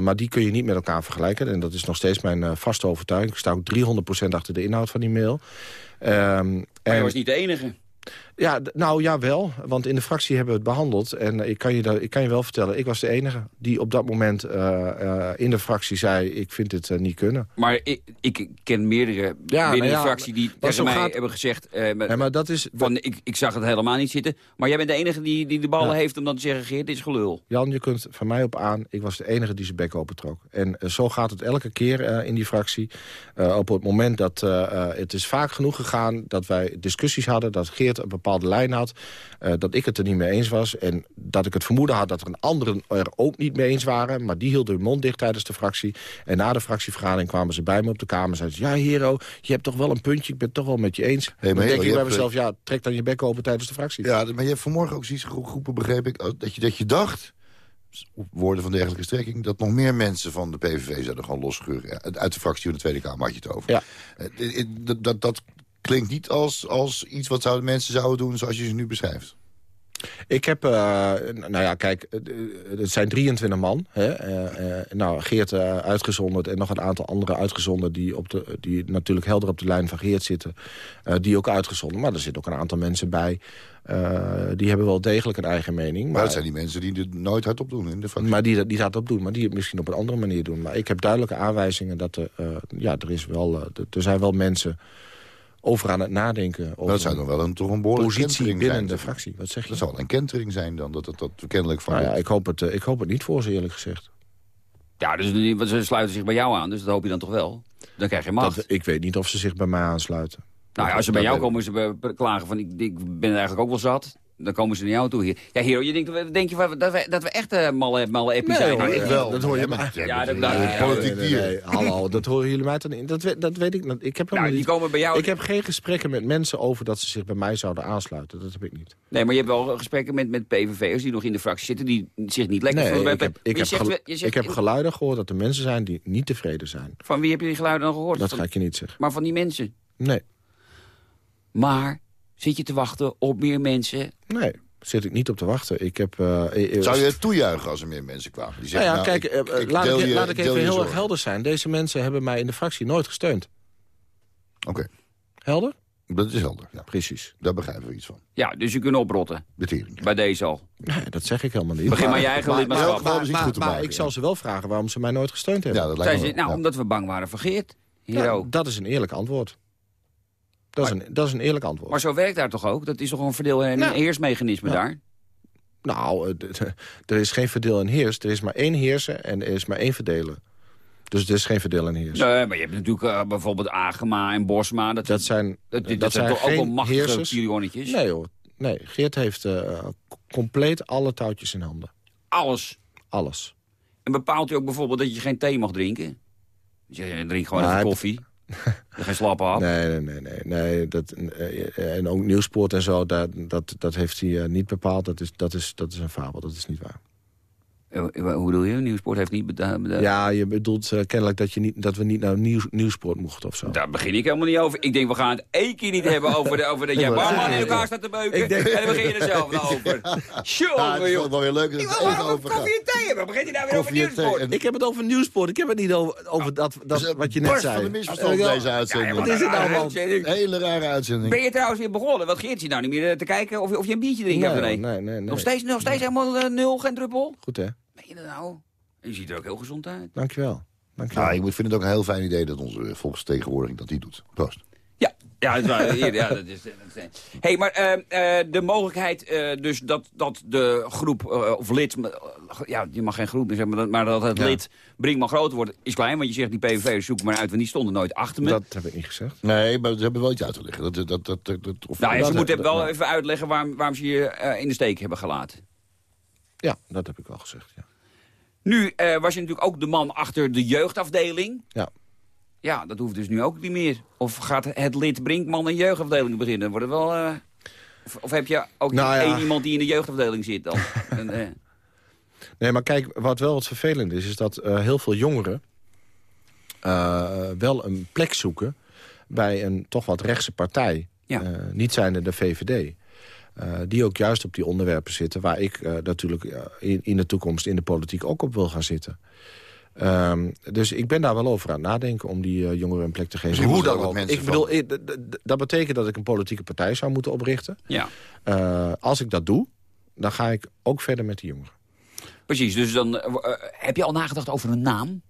Maar die kun je niet met elkaar vergelijken. En dat is nog steeds mijn vaste overtuiging. Ik sta ook 300% achter de inhoud van die mail. Ehm, Maar je en- was niet de enige. Ja, nou ja, wel. Want in de fractie hebben we het behandeld. En ik kan je, ik kan je wel vertellen, ik was de enige die op dat moment eh, eh, in de fractie zei... ik vind dit eh, niet kunnen. Maar ik, ik ken meerdere Ja, binnen nou de ja, fractie die tegen mij gaat- hebben gezegd... eh, met- maar dat is... van, ik, ik zag het helemaal niet zitten. Maar jij bent de enige die, die de ballen Ja. heeft om dan te zeggen... Geert, dit is gelul. Jan, je kunt van mij op aan. Ik was de enige die zijn bek opentrok. En eh, zo gaat het elke keer eh, in die fractie. Eh, op het moment dat eh, eh, het is vaak genoeg gegaan... dat wij discussies hadden, dat Geert een bepaalde lijn had... eh, dat ik het er niet mee eens was. En dat ik het vermoeden had dat er een anderen er ook niet mee eens waren. Maar die hielden hun mond dicht tijdens de fractie. En na de fractievergadering kwamen ze bij me op de kamer... en zeiden ze, ja Hero, je hebt toch wel een puntje. Ik ben het toch wel met je eens. maar dan denk ik bij mezelf, ja, trek dan je bek open tijdens de fractie. Ja, maar je hebt vanmorgen ook zoiets geroepen, begreep ik... als- dat je, dat je dacht, op woorden van dergelijke strekking... dat nog meer mensen van de PVV zouden gaan losscheuren. Uit- Uit de fractie in de Tweede Kamer had je het over. Ja. Eh, eh, Dat, dat, dat klinkt niet als, als iets wat zouden mensen zouden doen zoals je ze nu beschrijft. Ik heb, eh, nou ja, kijk, eh, eh, het zijn 23 man. Hè? Nou, Geert uitgezonderd en nog een aantal anderen uitgezonden... Die, op de, die natuurlijk helder op de lijn van Geert zitten. die ook uitgezonden. Maar er zitten ook een aantal mensen bij... die hebben wel degelijk een eigen mening. Maar, Maar, dat zijn die mensen die het nooit hardop doen in de fractie. maar die, die dat op doen, maar die het misschien op een andere manier doen. Maar ik heb duidelijke aanwijzingen dat er, ja, er, is wel, er zijn wel mensen over aan het nadenken. Over Maar dat zou dan wel een, toch een behoorlijke positie kentering binnen zijn. de fractie. Wat zeg je? Dat zal wel een kentering zijn dan, dat dat, dat kennelijk van... Nou ja, ik hoop, het, eh, ik hoop het niet voor ze, eerlijk gezegd. Ja, dus ze sluiten zich bij jou aan. Dus dat hoop je dan toch wel. Dan krijg je macht. Dat, ik weet niet of ze zich bij mij aansluiten. nou ja, als ze bij jou komen, ze klagen van... Ik, ik ben eigenlijk ook wel zat. Dan komen ze naar jou toe hier. Ja, Hero, je denkt, dat we- denk je van- dat we, dat we echt eh, malle, malle eppie zijn? hoor, ik ik- wel. Dat hoor je maar-. Ja, dat, Ja, dat- politiek nee, dier. nee, nee. Hallo, dat horen jullie mij dan in. Dat, weet- dat weet ik niet. Ik heb, nou, die niet, komen bij jou... ik heb geen gesprekken met mensen over dat ze zich bij mij zouden aansluiten. Dat heb ik niet. Nee, maar je hebt wel gesprekken met, met PVV'ers die nog in de fractie zitten... die zich niet lekker Nee, voelen. ik heb, ik heb, zegt- zegt- ik heb geluiden gehoord dat er mensen zijn die niet tevreden zijn. Van wie heb je die geluiden dan gehoord? Dat Van- ga ik je niet zeggen. Maar van die mensen. Nee, Maar zit je te wachten op meer mensen? nee. Zit ik niet op te wachten. Ik heb... eh, eh, Zou je het toejuichen als er meer mensen kwamen? Die Nou ja, nou, kijk, ik- eh, ik laat, ik, je- laat ik even heel erg helder zijn. Deze mensen hebben mij in de fractie nooit gesteund. Oké, Helder? dat is helder. Ja, Precies. daar begrijpen we iets van. Ja, dus je kunt oprotten. De. Bij deze al. Nee, dat zeg ik helemaal niet. Begin maar je eigen maar, lidmaatschap. maar, maar, maar- maar ik zal ze wel vragen waarom ze mij nooit gesteund hebben. Ja, dat lijkt Zij me nou, Ja. omdat we bang waren Geert. Ja, Hero. dat is een eerlijk antwoord. Dat is, een, dat is een eerlijk antwoord. Maar zo werkt daar toch ook? Dat is toch een verdeel- en Nou. heersmechanisme daar? Nou, eh, (laughs) er is geen verdeel en heers. Er is maar één heerser en er is maar één verdelen. Dus er is geen verdeel en heers. Nee, maar je hebt natuurlijk eh, bijvoorbeeld Agema en Bosma. Dat, Dat zijn, dat, dat, dat zijn toch ook wel machtige heersers. pionietjes? Nee hoor. Nee, Geert heeft eh, compleet alle touwtjes in handen. Alles. Alles. En bepaalt hij ook bijvoorbeeld dat je geen thee mag drinken? Dus je drinkt gewoon Nou, even koffie. (laughs) Geen slappe hap. Nee, nee, nee. nee, nee dat, eh, en ook Nieuwsport en zo, dat, dat, dat heeft hij eh, niet bepaald. Dat is, dat, is, dat is een fabel, dat is niet waar. Eh, eh, Hoe bedoel je? Nieuwsport heeft niet beda- beda- Ja, je bedoelt eh, kennelijk dat, je niet, dat we niet naar nieuws, Nieuwsport mochten of zo. Daar begin ik helemaal niet over. Ik denk, we gaan het één keer niet hebben over, de, over dat jij barman in elkaar staat te beuken. Denk- En dan begin je er zelf nou over. (laughs) Ja, het Jongen, is joh. wel weer leuk dat Ik het wil even gewoon over gaat. koffie en thee hebben. Begint hij nou weer over nieuwsport? en- Ik heb het over Nieuwsport, ik heb het niet over, over dat, dat Dus, wat je eh, net zei. van de misverstand Eh, ja. deze uitzending. Wat is het nou, man? Hele rare uitzending. Ben je trouwens weer begonnen? Wat Geert je nou niet meer eh, te kijken of, je- of je een biertje drinkt? Nee, of nee? nee, nee, nee. Nog, steeds, nog steeds helemaal eh, nul, geen druppel? Goed, hè? Ben je dat nou? Je ziet er ook heel gezond uit. Dankjewel. Dankjewel. Nou, ik vind het ook een heel fijn idee dat onze volksvertegenwoordiging dat die doet. Proost. Ja, ja, ja, dat is, dat is, hey, maar eh, eh, de mogelijkheid eh, dus dat, dat de groep eh, of lid... eh, ja, je mag geen groep meer zeggen, maar dat, maar dat het Ja. lid Brinkman groter wordt, is klein. Want je zegt die PVV zoek maar uit, want die stonden nooit achter me. Dat heb ik niet gezegd. Nee, maar ze hebben wel iets uit te leggen. Dat, dat, dat, dat, dat- of, nou ja, ze moeten wel even uitleggen waarom, waarom ze je eh, in de steek hebben gelaten. Ja, dat heb ik wel gezegd, ja. Nu eh, was je natuurlijk ook de man achter de jeugdafdeling. Ja. Ja, dat hoeft dus nu ook niet meer. Of gaat het lid Brinkman een jeugdafdeling beginnen? Wordt het wel... eh, of, of heb je ook Nou ja. één iemand die in de jeugdafdeling zit dan? (laughs) En, eh, Nee, maar kijk, wat wel het vervelende is... is dat heel veel jongeren wel een plek zoeken... bij een toch wat rechtse partij. Ja. Niet zijnde de VVD. Eh, die ook juist op die onderwerpen zitten... waar ik eh, natuurlijk eh, in, in de toekomst in de politiek ook op wil gaan zitten. Ehm, dus ik ben daar wel over aan het nadenken om die eh, jongeren een plek te geven. Misschien Hoe dan ook mensen Ik bedoel, dat betekent dat ik een politieke partij zou moeten oprichten. ja, Eh, als ik dat doe, dan ga ik ook verder met die jongeren. precies. Dus dan heb je al nagedacht over een naam?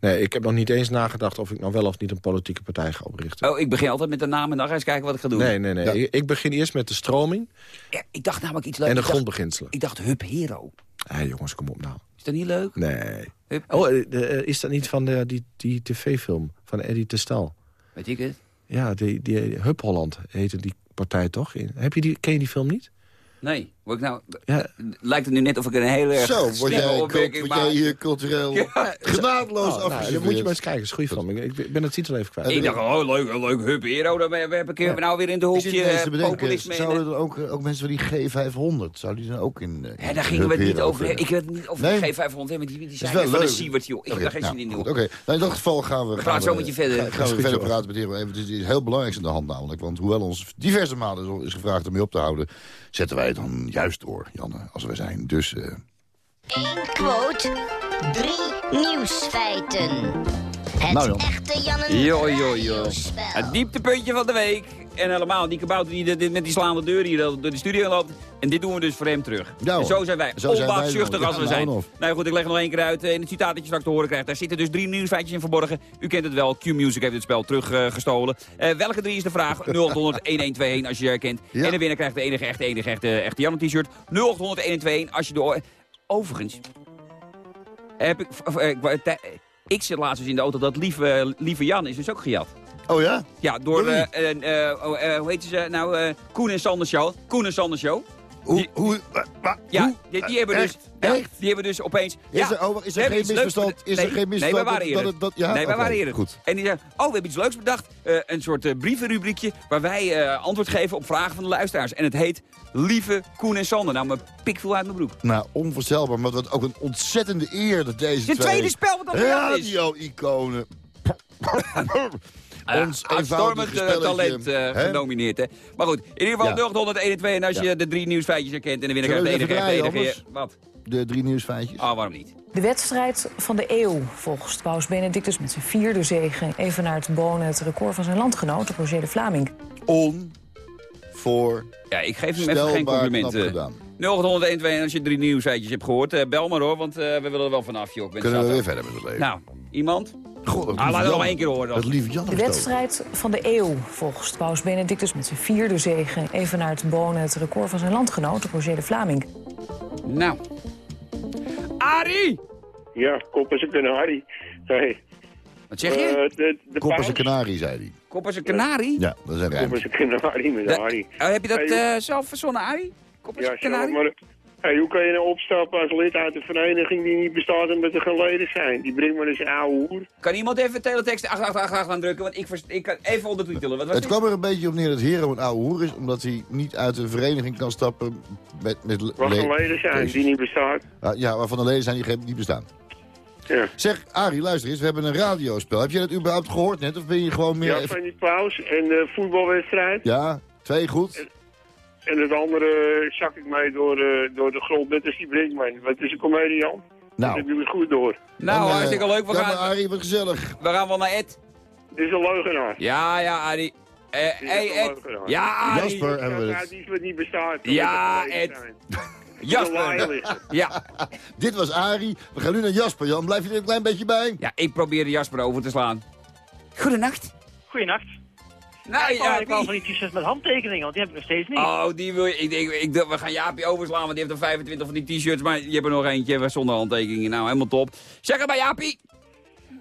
Nee, ik heb nog niet eens nagedacht of ik nou wel of niet een politieke partij ga oprichten. Oh, ik begin altijd met de naam en dan ga eens kijken wat ik ga doen. Nee, nee, nee. Ja. Ik, ik begin eerst met de stroming Ja, ik dacht namelijk iets leuks. en de Ik dacht- grondbeginselen. Ik dacht Hub Hero. Hé jongens, kom op nou. Is dat niet leuk? Nee. Hup. Oh, eh, eh, is dat niet van de, die, die tv-film van Eddie Testal? Weet ik het? Ja, die, die Hub Holland heette die partij toch? Heb je die, ken je die film niet? Nee. Word ik nou, Ja. lijkt het nu net of ik een hele erg Zo, word jij, opmerking word jij hier cultureel genadeloos Oh, nou, dan moet je maar eens kijken. is goede film. Ik, ik ben het titel even kwijt. Ik dacht, oh leuk, leuk Hub Hero. Dan heb ik we nou weer in de hoekje eh, populisme. in, zouden er ook, eh, ook mensen van die G500, zouden die dan ook in... eh, in daar gingen we het niet over. Ik heb het niet over Nee? de G500 hebben. Die, die Dat zijn van de leuk. Siewert, joh. Ik heb daar geen nou, zin in, joh. Oké, nou, in dat geval gaan we... gaan zo met je verder. Gaan, we verder praten met de heer. Het is iets heel belangrijks aan de hand namelijk. Want hoewel ons diverse malen is gevraagd om mee op te houden... zetten wij het dan juist door, Janne, als we zijn. Dus... eh, Eén quote, drie nieuwsfeiten. Het Nou, echte Jan Jo, jo, jo. Het dieptepuntje van de week. En helemaal die kabouter die met die slaande deur hier door de studio loopt. En dit doen we dus voor hem terug. Ja, en zo zijn wij. Onbaatzuchtig dan. als we zijn. nou, of. Nou goed, ik leg nog één keer uit. eh, In het citaat dat je straks te horen krijgt. Daar zitten dus drie nieuwsfeitjes in verborgen. U kent het wel. Q-Music heeft het spel teruggestolen. Eh welke drie is de vraag? (laughs) 0800 1121 als je je herkent. Ja. En de winnaar krijgt de enige echte, enige echte, echte Jan t-shirt. 0800 1121 als je de... Overigens... Heb ik... ik zit laatst eens in de auto dat lieve, lieve Jan is dus ook gejat. Oh ja? Ja, door, eh, hoe heet ze nou, Koen en Sander Show. Koen en Sander Show. Hoe... Die- hoe Ja, die, die hebben dus, Echt? die hebben dus opeens... Is ja, er, oh, is er geen misverstand? Is er nee, geen misverstand? Nee, wij waren dat- eerder. dat- dat- ja? nee, wij waren eerder. Goed. En die zeggen, oh, we hebben iets leuks bedacht. Eh, een soort eh, brievenrubriekje waar wij eh, antwoord geven op vragen van de luisteraars. En het heet Lieve Koen en Sander. Nou, mijn pik viel uit mijn broek. Nou, onvoorstelbaar, maar wat ook een ontzettende eer dat deze Het twee... tweede spel wat de is. Radio-iconen... Ja, ons uitstormend eh, talent eh, hè? genomineerd. Hè? Maar goed, in ieder geval Ja. 0821 en als je de drie nieuwsfeitjes herkent en de winnaar krijgt de enige. Wat? De drie nieuwsfeitjes. Ah, waarom niet? De wedstrijd van de eeuw volgens paus Benedictus met zijn vierde zege. Even naar het bonen het record van zijn landgenoot, Roger de Vlaming. On, voor, Ja, ik geef hem even geen complimenten. gedaan. 0821 en als je drie nieuwsfeitjes hebt gehoord, eh, bel maar hoor, want eh, we willen er wel vanaf, joh. Kunnen we weer verder met het leven. Nou, iemand? God, dat Ah, laat het nog één keer horen dan. Dat lieve Jan De wedstrijd van de eeuw volgens paus Benedictus met zijn vierde zegen. Even naar het bonen het record van zijn landgenoot, Roger de Vlaming. Nou. Arie! Ja, kop is een kanarie. Hey. Wat zeg je? Eh, de, de Kop als paus? een kanarie, zei hij. Kop als een kanarie? Ja, dat is een Kop is een kanarie met Harry. Oh, heb je dat eh, zelf verzonnen, Arie? Kop als Ja, een kanarie? Hey, hoe kan je nou opstappen als lid uit een vereniging die niet bestaat en met de geleden zijn? Die brengt maar eens een oude hoer. Kan iemand even teletext 888 aan drukken? Want ik, ik kan even ondertitelen. Wat was Het dit? kwam er een beetje op neer dat Hero een oude hoer is... omdat hij niet uit een vereniging kan stappen met... met le- Wat le- geleden zijn die niet bestaat. Ah, ja, waarvan de leden zijn die geen- niet bestaan. Ja. Zeg, Arie, luister eens, we hebben een radiospel. Heb jij dat überhaupt gehoord net? Of ben je gewoon meer... Ja, van die paus en de voetbalwedstrijd. Ja, twee goed. En het andere zak ik mee door, eh, door de grond, net als die Brinkman. Wat is een comedian? Nou. Dat heb je goed door. Nou, Dan, eh, hartstikke leuk. We gaan, Arie, wat gezellig. we gaan wel naar Ed. Dit is een leugenaar. Ja, ja, Arie. Eh, hey, Ed. Ja, Arie. Jasper hebben we Ja, het. die is wat niet bestaat. Ja, Ed. (laughs) Jasper. (laughs) Ja. Dit was Arie. We gaan nu naar Jasper. Jan, blijf je er een klein beetje bij? ja, ik probeerde Jasper over te slaan. Goedenacht. Goeienacht. Nou, ik wou, ik Jaapie. van die t-shirts met handtekeningen, want die heb ik nog steeds niet. Oh, die wil je. Ik denk, ik, we gaan Jaapie overslaan, want die heeft er 25 van die t-shirts. Maar je hebt er nog eentje zonder handtekeningen. Nou, helemaal top. Zeg het maar, Jaapie.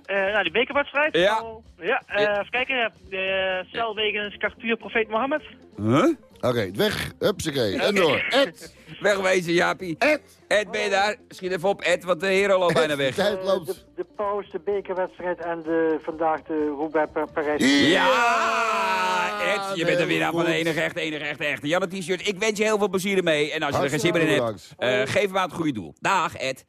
Eh, nou, die bekerwedstrijd. Ja. Oh, ja, eh, Ja. even kijken. De celwegens Cartuur Profeet Mohammed. Huh? Oké, weg. Hupsakee. (laughs) En door. Ed. Wegwezen, Jaapie. Ed. Ed, ben je daar? Schiet even op, Ed, want de hero loopt bijna weg. De tijd loopt. De, de paus, de bekerwedstrijd en de, vandaag de Roubaix Parijs. Ja, Ed, je bent de winnaar van de enige echte, enige echte, echte. Janne t-shirt, ik wens je heel veel plezier ermee. En als je er geen zin meer in hebt, eh, geef hem aan het goede doel. Dag, Ed.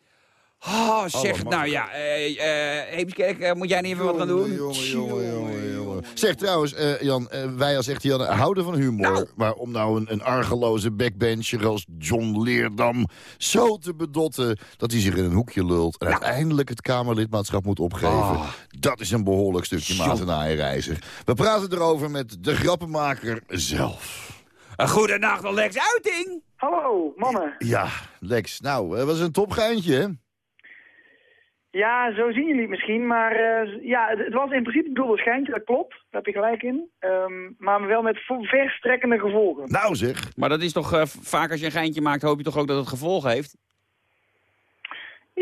Oh, zeg, nou ja, eh eh Heemskerk, eh, moet jij niet even wat gaan doen? Jongen, jongen, jongen, Zeg trouwens, eh, Jan, eh, wij als echte Jan houden van humor. Maar om nou een, een argeloze backbencher als John Leerdam zo te bedotten... dat hij zich in een hoekje lult en uiteindelijk het Kamerlidmaatschap moet opgeven... dat is een behoorlijk stukje maat en reizer. We praten erover met de grappenmaker zelf. Een goede nacht, Lex Uiting. Hallo, mannen. Ja, Lex, nou, dat was een topgeintje, hè? Ja, zo zien jullie het misschien, maar eh, ja, het, het was in principe het bedoelde schijntje, dat klopt. Daar heb je gelijk in. Ehm, maar wel met verstrekkende gevolgen. Nou zeg. Maar dat is toch, eh, vaak als je een geintje maakt, hoop je toch ook dat het gevolgen heeft?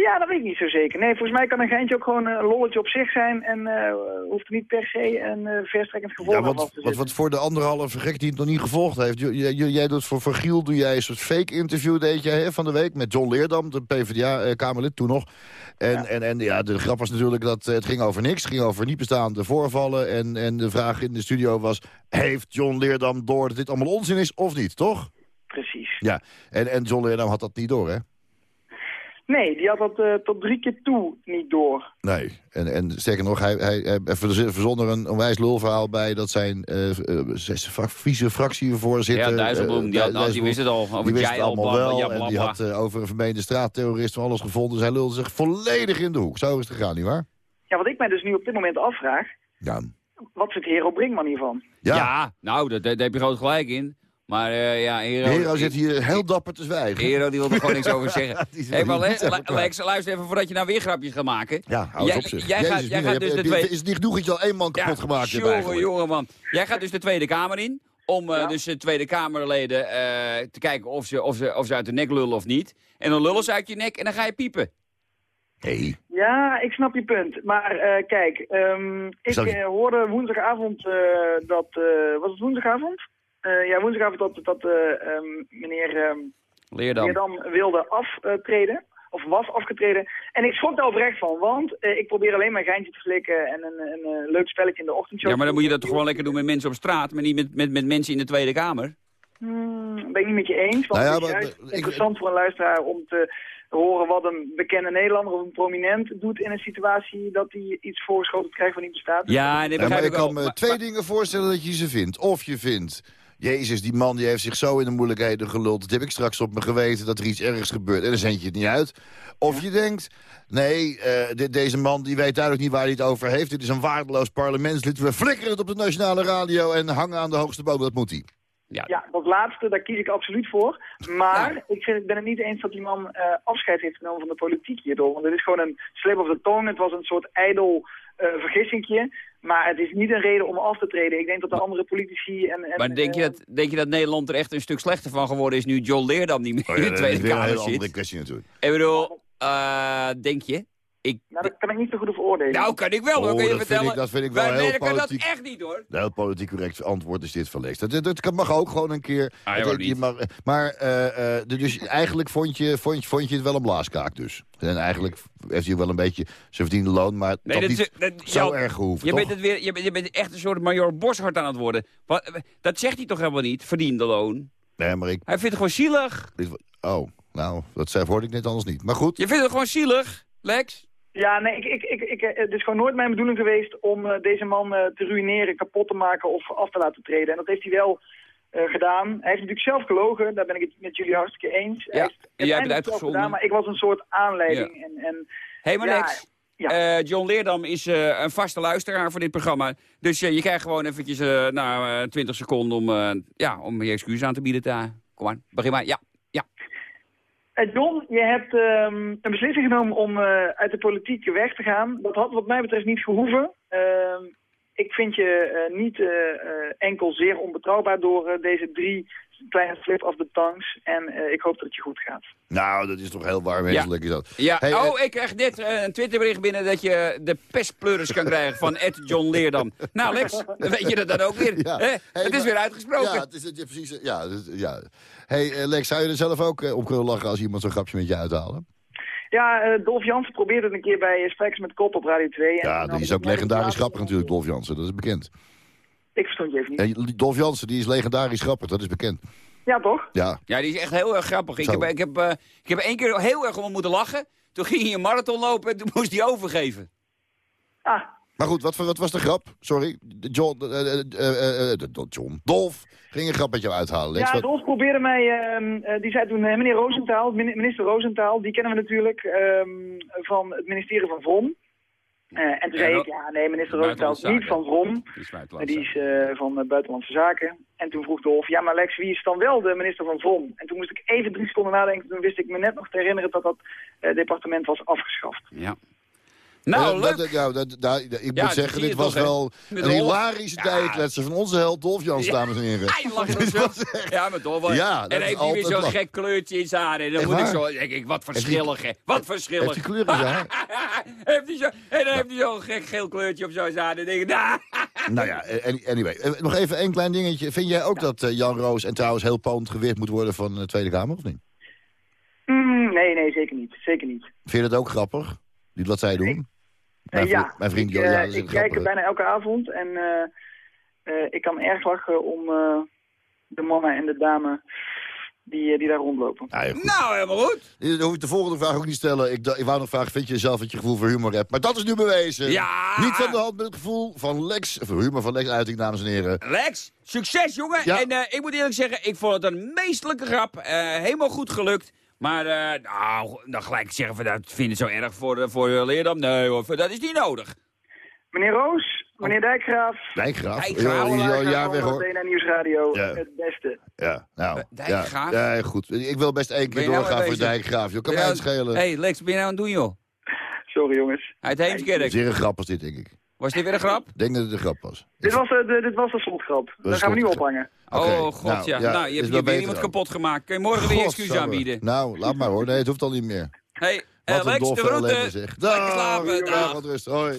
Ja, dat weet ik niet zo zeker. Nee, volgens mij kan een geintje ook gewoon een lolletje op zich zijn en eh, hoeft er niet per se een eh, verstrekkend gevolg Ja, aan vast wat, te wat, wat voor de anderhalve gek die het nog niet gevolgd heeft. J- jij doet voor, voor Giel doe jij een soort fake interview deed jij hè, van de week met John Leerdam, de PvdA-Kamerlid toen nog. En ja. En, en ja, de grap was natuurlijk dat eh, het ging over niks. Het ging over niet bestaande voorvallen. En, en de vraag in de studio was, heeft John Leerdam door dat dit allemaal onzin is of niet, toch? Precies. Ja, en, en John Leerdam had dat niet door, hè? Nee, die had dat eh, tot drie keer toe niet door. Nee, en, en sterker nog, hij, hij, hij verz- verzon er een onwijs lulverhaal bij... dat zijn eh eh, zes- fra- vice-fractievoorzitter... Ja, Dijsselbloem, die had- eh, die wist het al, over Die wist allemaal bla, wel, ja, bla, en die had eh, over een vermeende straatterrorist van alles gevonden. Dus hij lulde zich volledig in de hoek. Zo is het gegaan, nietwaar? Ja, wat ik mij dus nu op dit moment afvraag, Ja. wat vindt Hero Brinkman hiervan? Ja, nou, dat- daar daar heb je groot gelijk in. Maar eh, ja, Hero... Hero zit hier heel dapper te zwijgen. Hero die wil er gewoon niks over (laughs) zeggen. Hey, maar. Lex, luister even voordat je nou weer grapjes gaat maken. Ja, hou op zich. Jij gaat, jij gaat dus de tweede... Is het niet genoeg dat je al één man kapot gemaakt hebt jongen, eigenlijk? jongen, man. Jij gaat dus de Tweede Kamer in. Om eh, dus de Tweede Kamerleden eh, te kijken of ze, of, ze, of ze uit de nek lullen of niet. En dan lullen ze uit je nek en dan ga je piepen. Hey. Ja, ik snap je punt. Maar eh, kijk, ehm, ik eh, hoorde woensdagavond eh, dat... eh, was het woensdagavond? Eh, ja, woensdagavond dat, dat eh, ehm, meneer ehm, Leerdam. Leerdam wilde aftreden. Of was afgetreden. En ik schrok daar oprecht van, want eh, ik probeer alleen maar een geintje te flikken en een, een, eh, leuk spelletje in de ochtendshow. Ja, maar dan moet je dat toch gewoon lekker doen met mensen op straat, maar niet met, met, met mensen in de Tweede Kamer. Hmm, ben ik niet met je eens. Want Nou ja, het is maar- juist ik- interessant voor een luisteraar om te horen wat een bekende Nederlander of een prominent doet in een situatie dat hij iets voorgeschoten krijgt van niet bestaat. Ja, nee, Ja, maar ik kan me Maar- twee dingen voorstellen dat je ze vindt. Of je vindt, Jezus, die man die heeft zich zo in de moeilijkheden geluld. Dat heb ik straks op me geweten dat er iets ergs gebeurt. En dan zend je het niet uit. Of je denkt, nee, eh, dit- deze man die weet duidelijk niet waar hij het over heeft. Dit is een waardeloos parlementslid. We flikkeren het op de nationale radio en hangen aan de hoogste boom. Dat moet hij. Ja. dat laatste, daar kies ik absoluut voor. Maar ik, vind, ik ben het niet eens dat die man eh, afscheid heeft genomen van de politiek hierdoor. Want het is gewoon een slip of the tongue. Het was een soort ijdel uh, vergissingje. Maar het is niet een reden om af te treden. Ik denk dat de andere politici en... en maar denk je, dat, denk je dat Nederland er echt een stuk slechter van geworden is... nu John Leerdam niet meer Oh ja, in de dat is Tweede weer een Kamer hele zit? andere kwestie natuurlijk. Ik bedoel, eh, denk je? Ik, Nou, dat kan ik niet zo goed over oordelen. nou, kan ik wel hoor, Oh, kan je dat vind vertellen. ik- dat vind ik wel Wij heel merken politiek. dat echt niet hoor. Een heel politiek correct antwoord is dit van Lex. Dat, dat, dat mag ook gewoon een keer. Ah, Dat- joh, je niet. mag- maar eh, eh, dus eigenlijk vond je, vond, je, vond je het wel een blaaskaak dus. En eigenlijk heeft hij wel een beetje zijn verdiende loon, maar Nee, dat dat, niet is- dat- zo erg gehoeven, je toch? bent, het weer, je, bent, je bent echt een soort major Boshart aan het worden. Wat, dat zegt hij toch helemaal niet, verdiende loon? Nee, maar ik... Hij vindt het gewoon zielig. Oh, nou, dat zei, hoorde ik net anders niet. Maar goed. Je vindt het gewoon zielig, Lex? Ja, nee, ik, ik, ik, ik, eh, het is gewoon nooit mijn bedoeling geweest om eh, deze man eh, te ruïneren, kapot te maken of af te laten treden. En dat heeft hij wel gedaan. Hij heeft natuurlijk zelf gelogen, daar ben ik het met jullie hartstikke eens. Ja, heeft en jij bent uitgezonden. gedaan, maar ik was een soort aanleiding. Ja. En, en, maar ja, John Leerdam is een vaste luisteraar voor dit programma. Dus je krijgt gewoon eventjes nou, eh, 20 seconden om, ja, om je excuus aan te bieden. Kom maar, begin maar. Ja, John, je hebt ehm, een beslissing genomen om eh, uit de politiek weg te gaan. Dat had wat mij betreft niet gehoeven. Ehm, ik vind je eh, niet eh, eh, enkel zeer onbetrouwbaar door deze drie kleine slip of the tongues. En eh, ik hoop dat het je goed gaat. Nou, dat is toch heel warm wenselijk is dat. Ja, Hey, oh, ik krijg net eh, een Twitterbericht binnen dat je de pestpleuris kan krijgen van (laughs) Ed John Leerdam. Nou, Lex, dan weet je dat dan ook weer. (laughs) Ja. Hey, het is maar- weer uitgesproken. Ja, het is, het precies. Ja, dus- ja. Hey, Lex, zou je er zelf ook op kunnen lachen als iemand zo'n grapje met je uithalen? Ja, eh, Dolf Jansen probeerde het een keer bij eh, Spijkers met Kop op Radio 2. En Ja, die is ook legendarisch grappig natuurlijk, Dolf Jansen. Dat is bekend. Ik verstond je even niet. Ja, Dolf Jansen, die is legendarisch grappig. Dat is bekend. Ja, toch? Ja. Ja, die is echt heel erg grappig. Ik heb, ik, heb, eh, ik heb één keer heel erg om moeten lachen. Toen ging hij een marathon lopen en toen moest hij overgeven. Ah. Maar goed, wat, wat was de grap? Sorry. De John, eh, eh, eh, de- John. Dolf ging een grap met jou uithalen. Lex, Ja, wat- Dolf probeerde mij, ehm, eh, die zei toen, meneer Roosentaal, min- minister Roosentaal, die kennen we natuurlijk ehm, van het ministerie van Vrom. Eh, en toen Ja, zei dat- ik, ja nee, minister Roosentaal is niet van Vrom, Die die is eh, van Buitenlandse Zaken. En toen vroeg Dolf, ja maar Lex, wie is dan wel de minister van Vrom? En toen moest ik even drie seconden nadenken, toen wist ik me net nog te herinneren dat dat eh, departement was afgeschaft. Ja. Nou, Nou, leuk. dat, ja, dat, daar- ik Ja, moet zeggen, dit was wel een hilarische dijenkletser van onze held Dolf Jans, Ja. dames en heren. (laughs) Ja, maar toch wel. Ja, en heeft hij weer zo'n gek kleurtje in zijn haar. En dan moet ik zo, denk ik, wat verschillig, hè. Wat verschillig. Heeft hij kleur in zijn haar? (laughs) heeft hij zo, en dan heeft hij zo'n gek geel kleurtje op zijn haar. En dan denk ik, nou... (laughs) Nou ja, any- anyway. Eh, Nog even één klein dingetje. Vind jij ook dat eh, Jan Roos en trouwens heel poont geweerd moet worden van de Tweede Kamer, of niet? Mm, nee, nee, zeker niet. Zeker niet. Vind je dat ook grappig? Niet wat zij doen? Eh, Mijn, ja, vriend, mijn vriend ik, Jo- eh, ja, ik kijk grappig, er bijna elke avond en eh, eh, ik kan erg lachen om eh, de mannen en de dame die, eh, die daar rondlopen. Ja, ja. Nou, helemaal goed. Dan hoef ik de volgende vraag ook niet stellen. Ik, ik wou nog vragen, vind je zelf dat je gevoel voor humor hebt? Maar dat is nu bewezen. Ja! Niet van de hand met het gevoel van Lex... Of humor van Lex Uiting, dames en heren. Lex, succes jongen. Ja. En eh, ik moet eerlijk zeggen, ik vond het een meestelijke grap. Eh, helemaal goed gelukt. Maar eh, nou, dan gelijk zeggen van dat vind ik zo erg voor, eh, voor Leerdam. Nee hoor, dat is niet nodig. Meneer Roos, meneer Dijkgraaf. Dijkgraaf. Dijkgraaf. Ja, die is al een jaar weg, hoor. DNA Nieuwsradio, Ja. het beste. Ja, nou. Dijkgraaf? Ja, ja, goed. Ik wil best één keer je nou doorgaan voor? Dijkgraaf. joh. Kan mij je het schelen. hey, Lex, ben je nou aan het doen joh? Sorry jongens. Uit Heemskerk. Zeer een grap was dit, denk ik. Was dit weer een grap? Ik denk dat het een grap was. Dit was, eh, de, dit was de slotgrap. Daar gaan we nu ophangen. Oh god nou, ja. ja, Nou, je hebt hier weer iemand kapot gemaakt. Kun je morgen weer excuus aanbieden? Nou, laat maar hoor. Nee, het hoeft al niet meer. Hey, eh, Wat een Lex, de groeten. zeg. Dag, slapen. dag, Dag. wat rust. Hoi.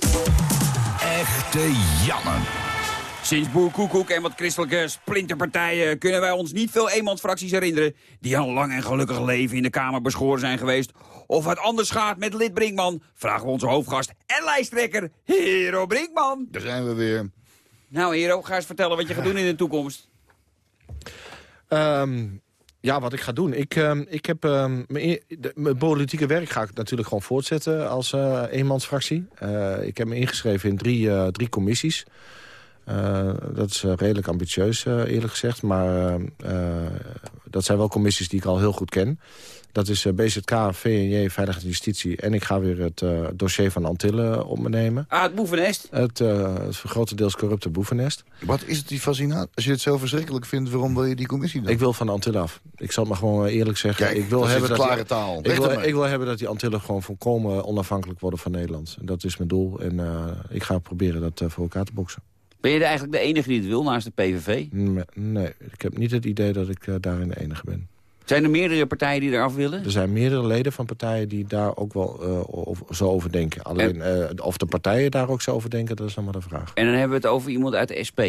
Echte jammer. Sinds Boer Koekoek en wat christelijke splinterpartijen kunnen wij ons niet veel eenmansfracties herinneren die al lang en gelukkig leven in de Kamer beschoren zijn geweest. Of het anders gaat met lid Brinkman, vragen we onze hoofdgast en lijsttrekker, Hero Brinkman. Daar zijn we weer. Nou Hero, ga eens vertellen wat je gaat doen in de toekomst. Ehm, ja, wat ik ga doen. Ik, ehm, ik heb ehm, mijn, e- de- mijn politieke werk ga ik natuurlijk gewoon voortzetten als eh, eenmansfractie. Eh, ik heb me ingeschreven in drie, eh, drie commissies. Eh, dat is redelijk ambitieus, eh, eerlijk gezegd. Maar eh, Dat zijn wel commissies die ik al heel goed ken. Dat is eh, BZK, VNJ, Veiligheid en Justitie. En ik ga weer het eh, dossier van Antillen op me nemen. Ah, het boevennest. Het, uh, het grotendeels corrupte boevennest. Wat is het die fascinatie? Als je het zo verschrikkelijk vindt, waarom wil je die commissie dan? Ik wil van Antillen af. Ik zal het maar gewoon eerlijk zeggen. Kijk, ik wil dat hebben is dat klare die, taal. Ik wil, ik wil hebben dat die Antillen gewoon volkomen onafhankelijk worden van Nederland. En dat is mijn doel. En uh, ik ga proberen dat uh, voor elkaar te boksen. Ben je eigenlijk de enige die het wil naast de PVV? Nee, nee ik heb niet het idee dat ik uh, daarin de enige ben. Zijn er meerdere partijen die eraf willen? Er zijn meerdere leden van partijen die daar ook wel uh, zo over denken. Alleen en... uh, of de partijen daar ook zo over denken, dat is maar de vraag. En dan hebben we het over iemand uit de SP.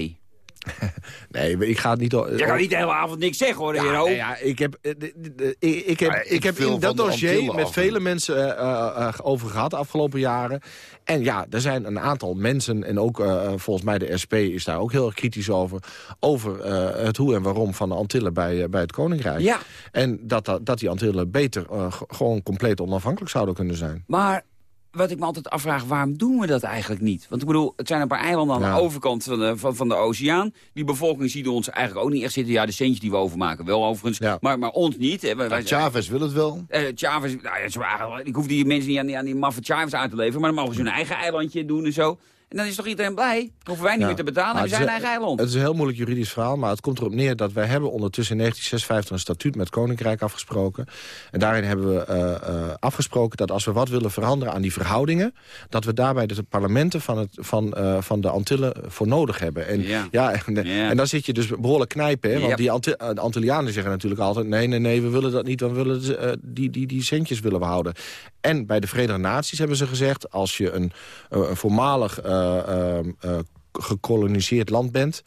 (laughs) nee, ik ga het niet... Je kan niet de hele avond niks zeggen, hoor, ja, Hero. Nee, ja, ik heb, ik, ik heb, ik heb in dat dossier met vele mensen uh, over gehad de afgelopen jaren. En ja, er zijn een aantal mensen, en ook uh, volgens mij de SP is daar ook heel erg kritisch over... over uh, het hoe en waarom van de Antillen bij, uh, bij het Koninkrijk. Ja. En dat, dat, dat die Antillen beter gewoon compleet onafhankelijk zouden kunnen zijn. Maar wat ik me altijd afvraag, waarom doen we dat eigenlijk niet? Want ik bedoel, het zijn een paar eilanden aan ja. de overkant van de, van, van de oceaan. Die bevolking ziet ons eigenlijk ook niet echt zitten. Ja, de centjes die we overmaken wel overigens, ja. maar, maar ons niet. Hè. Nou, Chavez wil het wel. Uh, Chavez, nou ja, ik hoef die mensen niet aan die, aan die maffe Chavez uit te leveren... maar dan mogen ze hun eigen eilandje doen en zo. En dan is toch iedereen blij? Hoeven wij niet ja. meer te betalen, we zijn een eigen eiland. Het is een heel moeilijk juridisch verhaal, maar het komt erop neer... dat wij hebben ondertussen in 1956 een statuut met Koninkrijk afgesproken. En daarin hebben we uh, uh, afgesproken dat als we wat willen veranderen aan die verhoudingen... dat we daarbij de parlementen van, het, van, uh, van de Antillen voor nodig hebben. En, ja. (laughs) Ja, en, dan zit je dus behoorlijk knijpen, hè? want die Anti de Antillianen zeggen natuurlijk altijd... nee, nee, nee, we willen dat niet, we willen die, die, die centjes willen we houden. En bij de Verenigde Naties hebben ze gezegd... als je een, een voormalig... Uh, uh, gekoloniseerd land bent...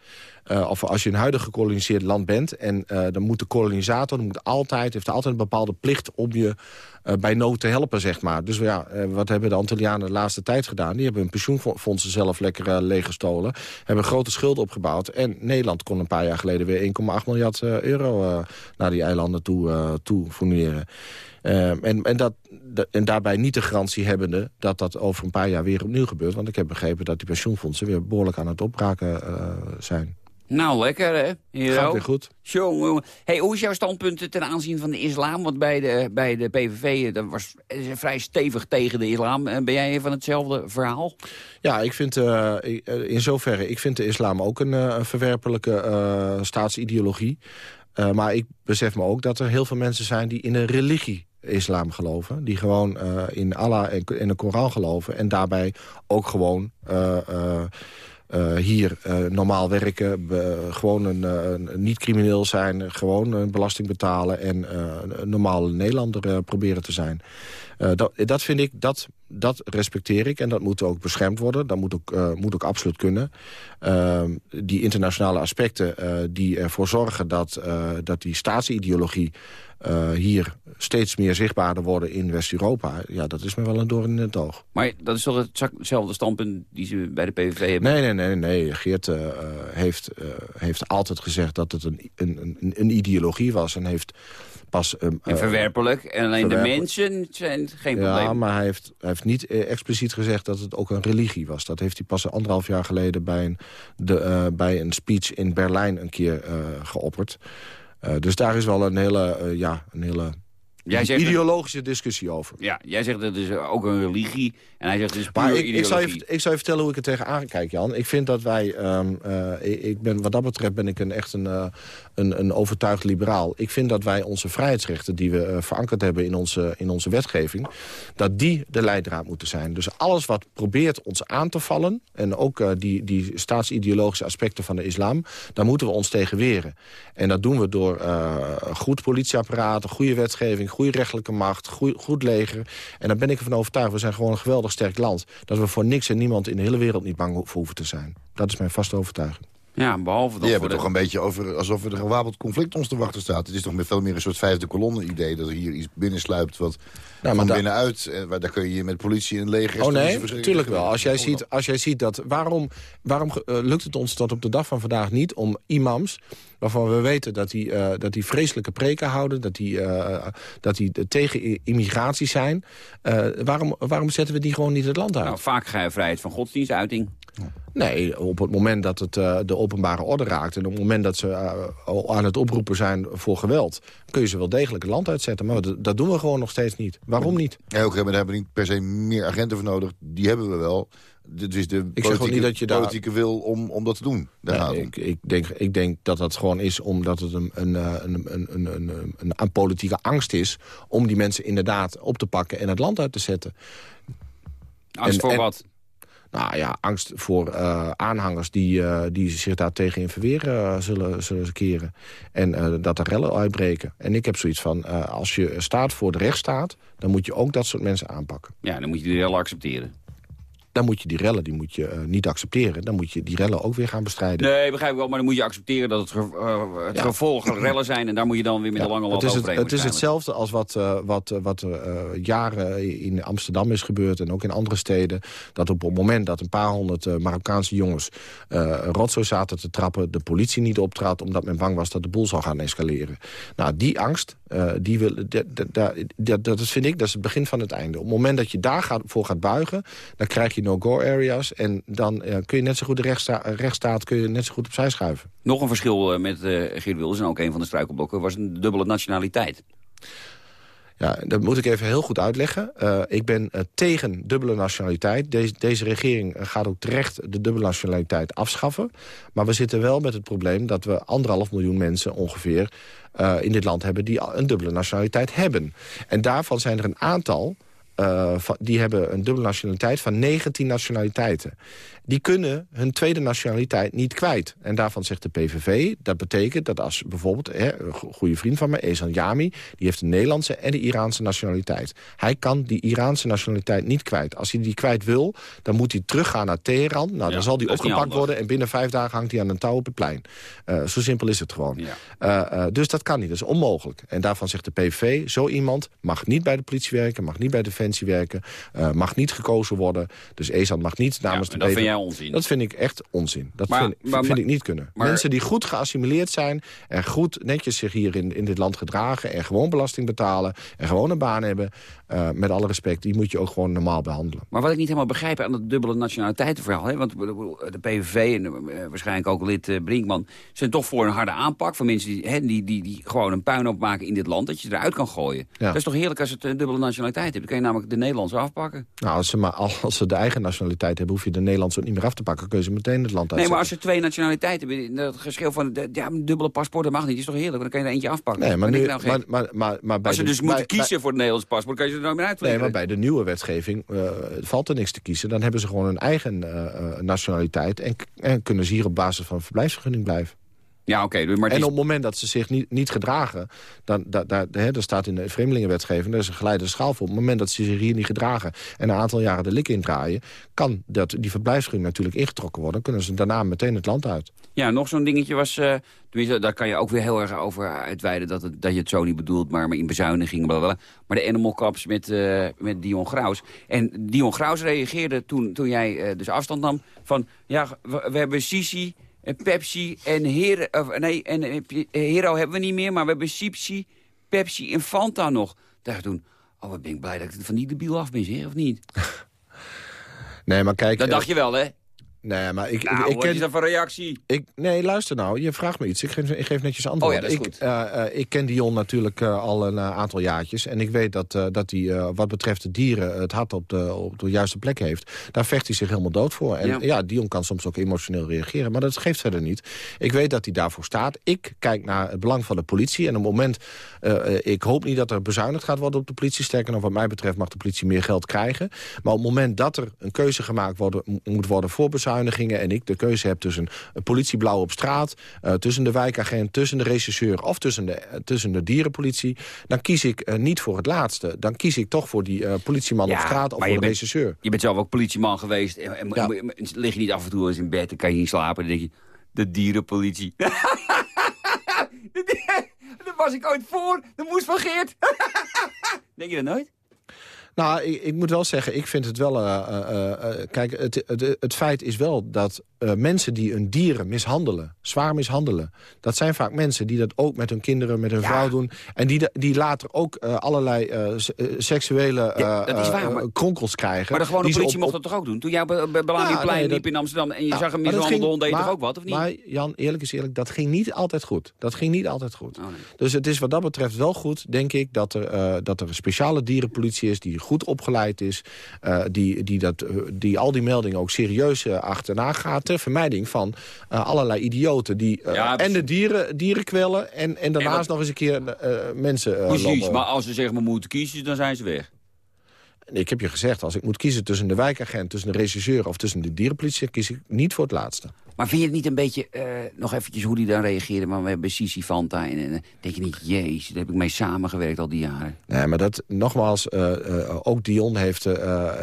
Uh, of als je een huidig gekoloniseerd land bent... en dan moet de kolonisator dan moet altijd, heeft altijd een bepaalde plicht... om je bij nood te helpen, zeg maar. Dus ja, wat hebben de Antillianen de laatste tijd gedaan? Die hebben hun pensioenfondsen zelf lekker leeggestolen. Hebben grote schulden opgebouwd. En Nederland kon een paar jaar geleden weer 1,8 miljard euro... naar die eilanden toe, toe. Uh, en, en, dat, en daarbij niet de garantie hebbende dat dat over een paar jaar weer opnieuw gebeurt. Want ik heb begrepen dat die pensioenfondsen weer behoorlijk aan het opbraken uh, zijn. Nou, lekker hè? Hero. Gaat weer goed. Jongen. Hey, hoe is jouw standpunt ten aanzien van de islam? Want bij de, bij de PVV dat was vrij stevig tegen de islam. Ben jij van hetzelfde verhaal? Ja, ik vind uh, in zoverre, ik vind de islam ook een, een verwerpelijke uh, staatsideologie. Uh, maar ik besef me ook dat er heel veel mensen zijn die in een religie islam geloven. Die gewoon uh, in Allah en in de Koran geloven. En daarbij ook gewoon uh, uh, hier normaal werken. gewoon een, een niet-crimineel zijn. Gewoon belasting betalen. En een normale Nederlander proberen te zijn. dat, dat vind ik, dat, dat respecteer ik. En dat moet ook beschermd worden. Dat moet ook, moet ook absoluut kunnen. Ehm, die internationale aspecten die ervoor zorgen dat, dat die staatsideologie... Uh, hier steeds meer zichtbaarder worden in West-Europa... ja, dat is me wel een doorn in het oog. Maar dat is toch hetzelfde standpunt die ze bij de PVV hebben? Nee, nee, nee. nee. Geert uh, heeft, uh, heeft altijd gezegd dat het een, een, een, een ideologie was... en heeft pas... en verwerpelijk. En alleen de mensen zijn geen probleem. Ja, maar hij heeft, hij heeft niet expliciet gezegd dat het ook een religie was. Dat heeft hij pas anderhalf jaar geleden bij een, de, bij een speech in Berlijn een keer geopperd. Uh, dus daar is wel een hele, uh, ja, een hele jij zegt ideologische dat, discussie over. Ja, jij zegt dat het is ook een religie. En hij zegt het is puur maar ik, ideologie. Ik zou, je, ik zou je vertellen hoe ik er tegenaan kijk, Jan. Ik vind dat wij... Um, uh, ik ben, wat dat betreft ben ik een, echt een, uh, een, een overtuigd liberaal. Ik vind dat wij onze vrijheidsrechten... die we uh, verankerd hebben in onze, in onze wetgeving... dat die de leidraad moeten zijn. Dus alles wat probeert ons aan te vallen... en ook die, die staatsideologische aspecten van de islam... daar moeten we ons tegen weren. En dat doen we door goed politieapparaat, goede wetgeving... goede rechtelijke macht, goed, goed leger. En daar ben ik ervan overtuigd. We zijn gewoon een geweldig sterk land. Dat we voor niks en niemand in de hele wereld niet bang voor hoeven te zijn. Dat is mijn vaste overtuiging. Ja, behalve dat... Je hebt het toch een beetje over alsof er een gewapend conflict ons te wachten staat. Het is toch met veel meer een soort vijfde kolonne idee... dat er hier iets binnensluipt wat nou, van binnenuit... Eh, daar kun je met politie en leger... Oh nee, natuurlijk wel. Als jij, ziet, als jij ziet dat... Waarom, waarom uh, lukt het ons tot op de dag van vandaag niet om imams waarvan we weten dat die, uh, dat die vreselijke preken houden... dat die, uh, dat die tegen immigratie zijn. Uh, waarom, waarom zetten we die gewoon niet het land uit? Nou, vaak vrijheid van godsdienstuiting. Nee, op het moment dat het uh, de openbare orde raakt... en op het moment dat ze uh, aan het oproepen zijn voor geweld... kun je ze wel degelijk het land uitzetten. Maar dat doen we gewoon nog steeds niet. Waarom niet? Ja, oké, maar daar hebben we niet per se meer agenten voor nodig. Die hebben we wel. Dit is de ik zeg niet dat je politieke daar... wil om, om dat te doen. Daar nee, ik, ik, denk, ik denk dat dat gewoon is omdat het een, een, een, een, een, een, een, een politieke angst is... om die mensen inderdaad op te pakken en het land uit te zetten. Angst voor wat? Nou ja, angst voor uh, aanhangers die, uh, die zich daar tegen in verweer uh, zullen, zullen keren. En dat er rellen uitbreken. En ik heb zoiets van, als je staat voor de rechtsstaat... dan moet je ook dat soort mensen aanpakken. Ja, dan moet je die rellen accepteren dan moet je die rellen die moet je, uh, niet accepteren. Dan moet je die rellen ook weer gaan bestrijden. Nee, begrijp ik wel. Maar dan moet je accepteren dat het, ge uh, het ja. gevolg rellen zijn. En daar moet je dan weer met ja, een lange lat het is het, het is hetzelfde als wat, uh, wat, wat jaren in Amsterdam is gebeurd. En ook in andere steden. Dat op het moment dat een paar honderd Marokkaanse jongens rotzooi zaten te trappen. De politie niet optrad omdat men bang was dat de boel zou gaan escaleren. Nou, die angst, die wil, dat, dat vind ik, dat is het begin van het einde. Op het moment dat je daar gaat, voor gaat buigen, dan krijg je no-go areas. En dan ja, kun je net zo goed de rechtssta rechtsstaat kun je net zo goed opzij schuiven. Nog een verschil met uh, Geert Wilders en ook een van de struikelblokken... was een dubbele nationaliteit. Ja, dat moet ik even heel goed uitleggen. Uh, ik ben uh, tegen dubbele nationaliteit. Deze, deze regering gaat ook terecht de dubbele nationaliteit afschaffen. Maar we zitten wel met het probleem dat we anderhalf miljoen mensen ongeveer... Uh, in dit land hebben die een dubbele nationaliteit hebben. En daarvan zijn er een aantal... Uh, die hebben een dubbele nationaliteit van 19 nationaliteiten die kunnen hun tweede nationaliteit niet kwijt. En daarvan zegt de PVV, dat betekent dat als bijvoorbeeld... Hè, een goede vriend van me, Ezan Yami... die heeft een Nederlandse en de Iraanse nationaliteit. Hij kan die Iraanse nationaliteit niet kwijt. Als hij die kwijt wil, dan moet hij teruggaan naar Teheran. Nou, ja, dan zal die opgepakt worden... en binnen vijf dagen hangt hij aan een touw op het plein. Uh, zo simpel is het gewoon. Ja. Uh, uh, dus dat kan niet, dat is onmogelijk. En daarvan zegt de PVV, zo iemand mag niet bij de politie werken... mag niet bij Defensie werken, mag niet gekozen worden. Dus Ezan mag niet namens ja, de PVV onzin. Dat vind ik echt onzin. Dat maar, vind, maar, vind ik niet kunnen. Maar, Mensen die goed geassimileerd zijn... en goed netjes zich hier in, in dit land gedragen... en gewoon belasting betalen en gewoon een baan hebben... Uh, met alle respect, die moet je ook gewoon normaal behandelen. Maar wat ik niet helemaal begrijp aan het dubbele nationaliteitenverhaal... Hè, want de PVV en uh, waarschijnlijk ook lid uh, Brinkman... zijn toch voor een harde aanpak van mensen die, hè, die, die, die gewoon een puin opmaken in dit land... dat je eruit kan gooien. Ja. Dat is toch heerlijk als het een dubbele nationaliteit hebt. Dan kan je namelijk de Nederlandse afpakken. Nou, als ze, maar, als ze de eigen nationaliteit hebben... hoef je de Nederlandse ook niet meer af te pakken. kun je ze meteen het land uit. Nee, maar als je twee nationaliteiten hebben... dat geschil van de, ja, een dubbele paspoort, dat mag niet. Is toch heerlijk? Dan kan je er eentje afpakken. Nee, maar, nu, nou maar, maar, maar, maar als ze dus bij, moeten kiezen bij, voor het Nederlands paspoort... kan je ze er nou meer uitleggen. Nee, maar bij de nieuwe wetgeving uh, valt er niks te kiezen. Dan hebben ze gewoon een eigen uh, nationaliteit... En, en kunnen ze hier op basis van verblijfsvergunning blijven. Ja, oké. Okay, en op het moment dat ze zich niet, niet gedragen... dan da, da, hè, er staat in de vreemdelingenwetgeving... er is een geleide schaal voor. Op het moment dat ze zich hier niet gedragen... en een aantal jaren de lik indraaien... kan dat, die verblijfsvergunning natuurlijk ingetrokken worden. Dan kunnen ze daarna meteen het land uit. Ja, nog zo'n dingetje was... Uh, tenminste, daar kan je ook weer heel erg over uitweiden... dat, het, dat je het zo niet bedoelt, maar, maar in bezuinigingen... Blablabla. Maar de animal caps met, uh, met Dion Graus. En Dion Graus reageerde toen, toen jij uh, dus afstand nam... van, ja, we, we hebben Sisi... Pepsi en Hero, of, nee, en Hero hebben we niet meer, maar we hebben Sipsi, Pepsi en Fanta nog. Daar toen, oh, wat ben ik blij dat ik van die debiel af ben, zeg, of niet? (laughs) nee, maar kijk... Dat dacht je wel, hè? Nee, maar ik... Nou, ik, ik wat is dat voor reactie? Ik, nee, luister nou. Je vraagt me iets. Ik geef, ik geef netjes antwoord. Oh ja, dat is ik, goed. Uh, uh, ik ken Dion natuurlijk uh, al een aantal jaartjes. En ik weet dat hij, dat wat betreft de dieren... het hart op de, op de juiste plek heeft. Daar vecht hij zich helemaal dood voor. En ja. ja, Dion kan soms ook emotioneel reageren. Maar dat geeft verder niet. Ik weet dat hij daarvoor staat. Ik kijk naar het belang van de politie. En op het moment... ik hoop niet dat er bezuinigd gaat worden op de politie. Sterker nog, wat mij betreft mag de politie meer geld krijgen. Maar op het moment dat er een keuze gemaakt worden, moet worden voor bezuinigingen... en ik de keuze heb tussen een politieblauw op straat... Uh, tussen de wijkagent, tussen de rechercheur of tussen de, uh, tussen de dierenpolitie... dan kies ik uh, niet voor het laatste. Dan kies ik toch voor die politieman ja, op straat of voor de bent, rechercheur. Je bent zelf ook politieman geweest. En, en, ja. en, lig je niet af en toe eens in bed en kan je niet slapen. Dan denk je, de dierenpolitie. (laughs) Daar was ik ooit voor. Dat moest van Geert. (laughs) denk je dat nooit? Nou, ik, ik moet wel zeggen, ik vind het wel... eh, eh, eh, kijk, het, het, het feit is wel dat mensen die hun dieren mishandelen... zwaar mishandelen... dat zijn vaak mensen die dat ook met hun kinderen, met hun vrouw doen... en die, die later ook allerlei seksuele Ja, dat is waar, maar- kronkels krijgen. Maar de gewone politie op- mocht dat toch ook doen? Toen jij op Ja, nee, liep in Amsterdam en je Ja, zag dat mishandelde hond, deed je maar- toch ook wat, of niet? Maar Jan, eerlijk is eerlijk, dat ging niet altijd goed. Dat ging niet altijd goed. Oh, Dus het is wat dat betreft wel goed, denk ik... dat er, dat er een speciale dierenpolitie is die goed opgeleid is... eh, die, die, dat, eh, die al die meldingen ook serieus eh, achterna gaat... ter vermijding van allerlei idioten die Ja, en de dieren, dieren kwellen... en, en daarnaast wat- nog eens een keer mensen Precies, maar als ze zeg maar moeten kiezen, dan zijn ze weg. Ik heb je gezegd, als ik moet kiezen tussen de wijkagent... tussen de regisseur of tussen de dierenpolitie... kies ik niet voor het laatste. Maar vind je het niet een beetje, eh, nog eventjes hoe die dan reageerde... maar we hebben Sisi Fanta en, en denk je niet, jezus, daar heb ik mee samengewerkt al die jaren. Nee, maar dat, nogmaals, eh, eh, ook Dion heeft, eh,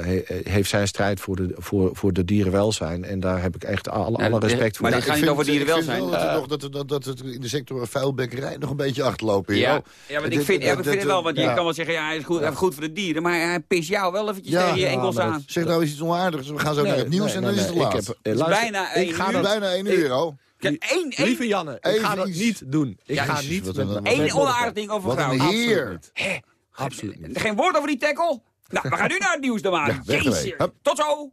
he- heeft zijn strijd voor de, voor, voor de dierenwelzijn. En daar heb ik echt alle, alle respect voor. maar dit gaat niet over dierenwelzijn. Ik vind wel dat, nog, dat, dat, dat het in de sector vuilbekkerij nog een beetje achterlopen. Ja, joh. ja, want Dit- ik vind, ja, dat- ik vind het wel, want je ja. kan wel zeggen, ja, hij is goed, is goed voor de dieren... maar hij pist jou wel eventjes Ja, tegen je ja, enkels aan. Zeg nou eens iets onaardigs. We gaan zo Nee, naar het nieuws nee, en dan nee, is het nee, laat. ik heb- Het bijna ik ga Bijna 1 ik- euro. Ja, één, één, Lieve Janne, ik ga dat niet doen. Ik Ja, ga niet met, een- met wat één onaardig ding over Wat een vrouwen. heer. Absoluut niet. Geen woord over die tackle? Nou, we gaan nu naar het nieuws dan maar. Jezus. Tot zo!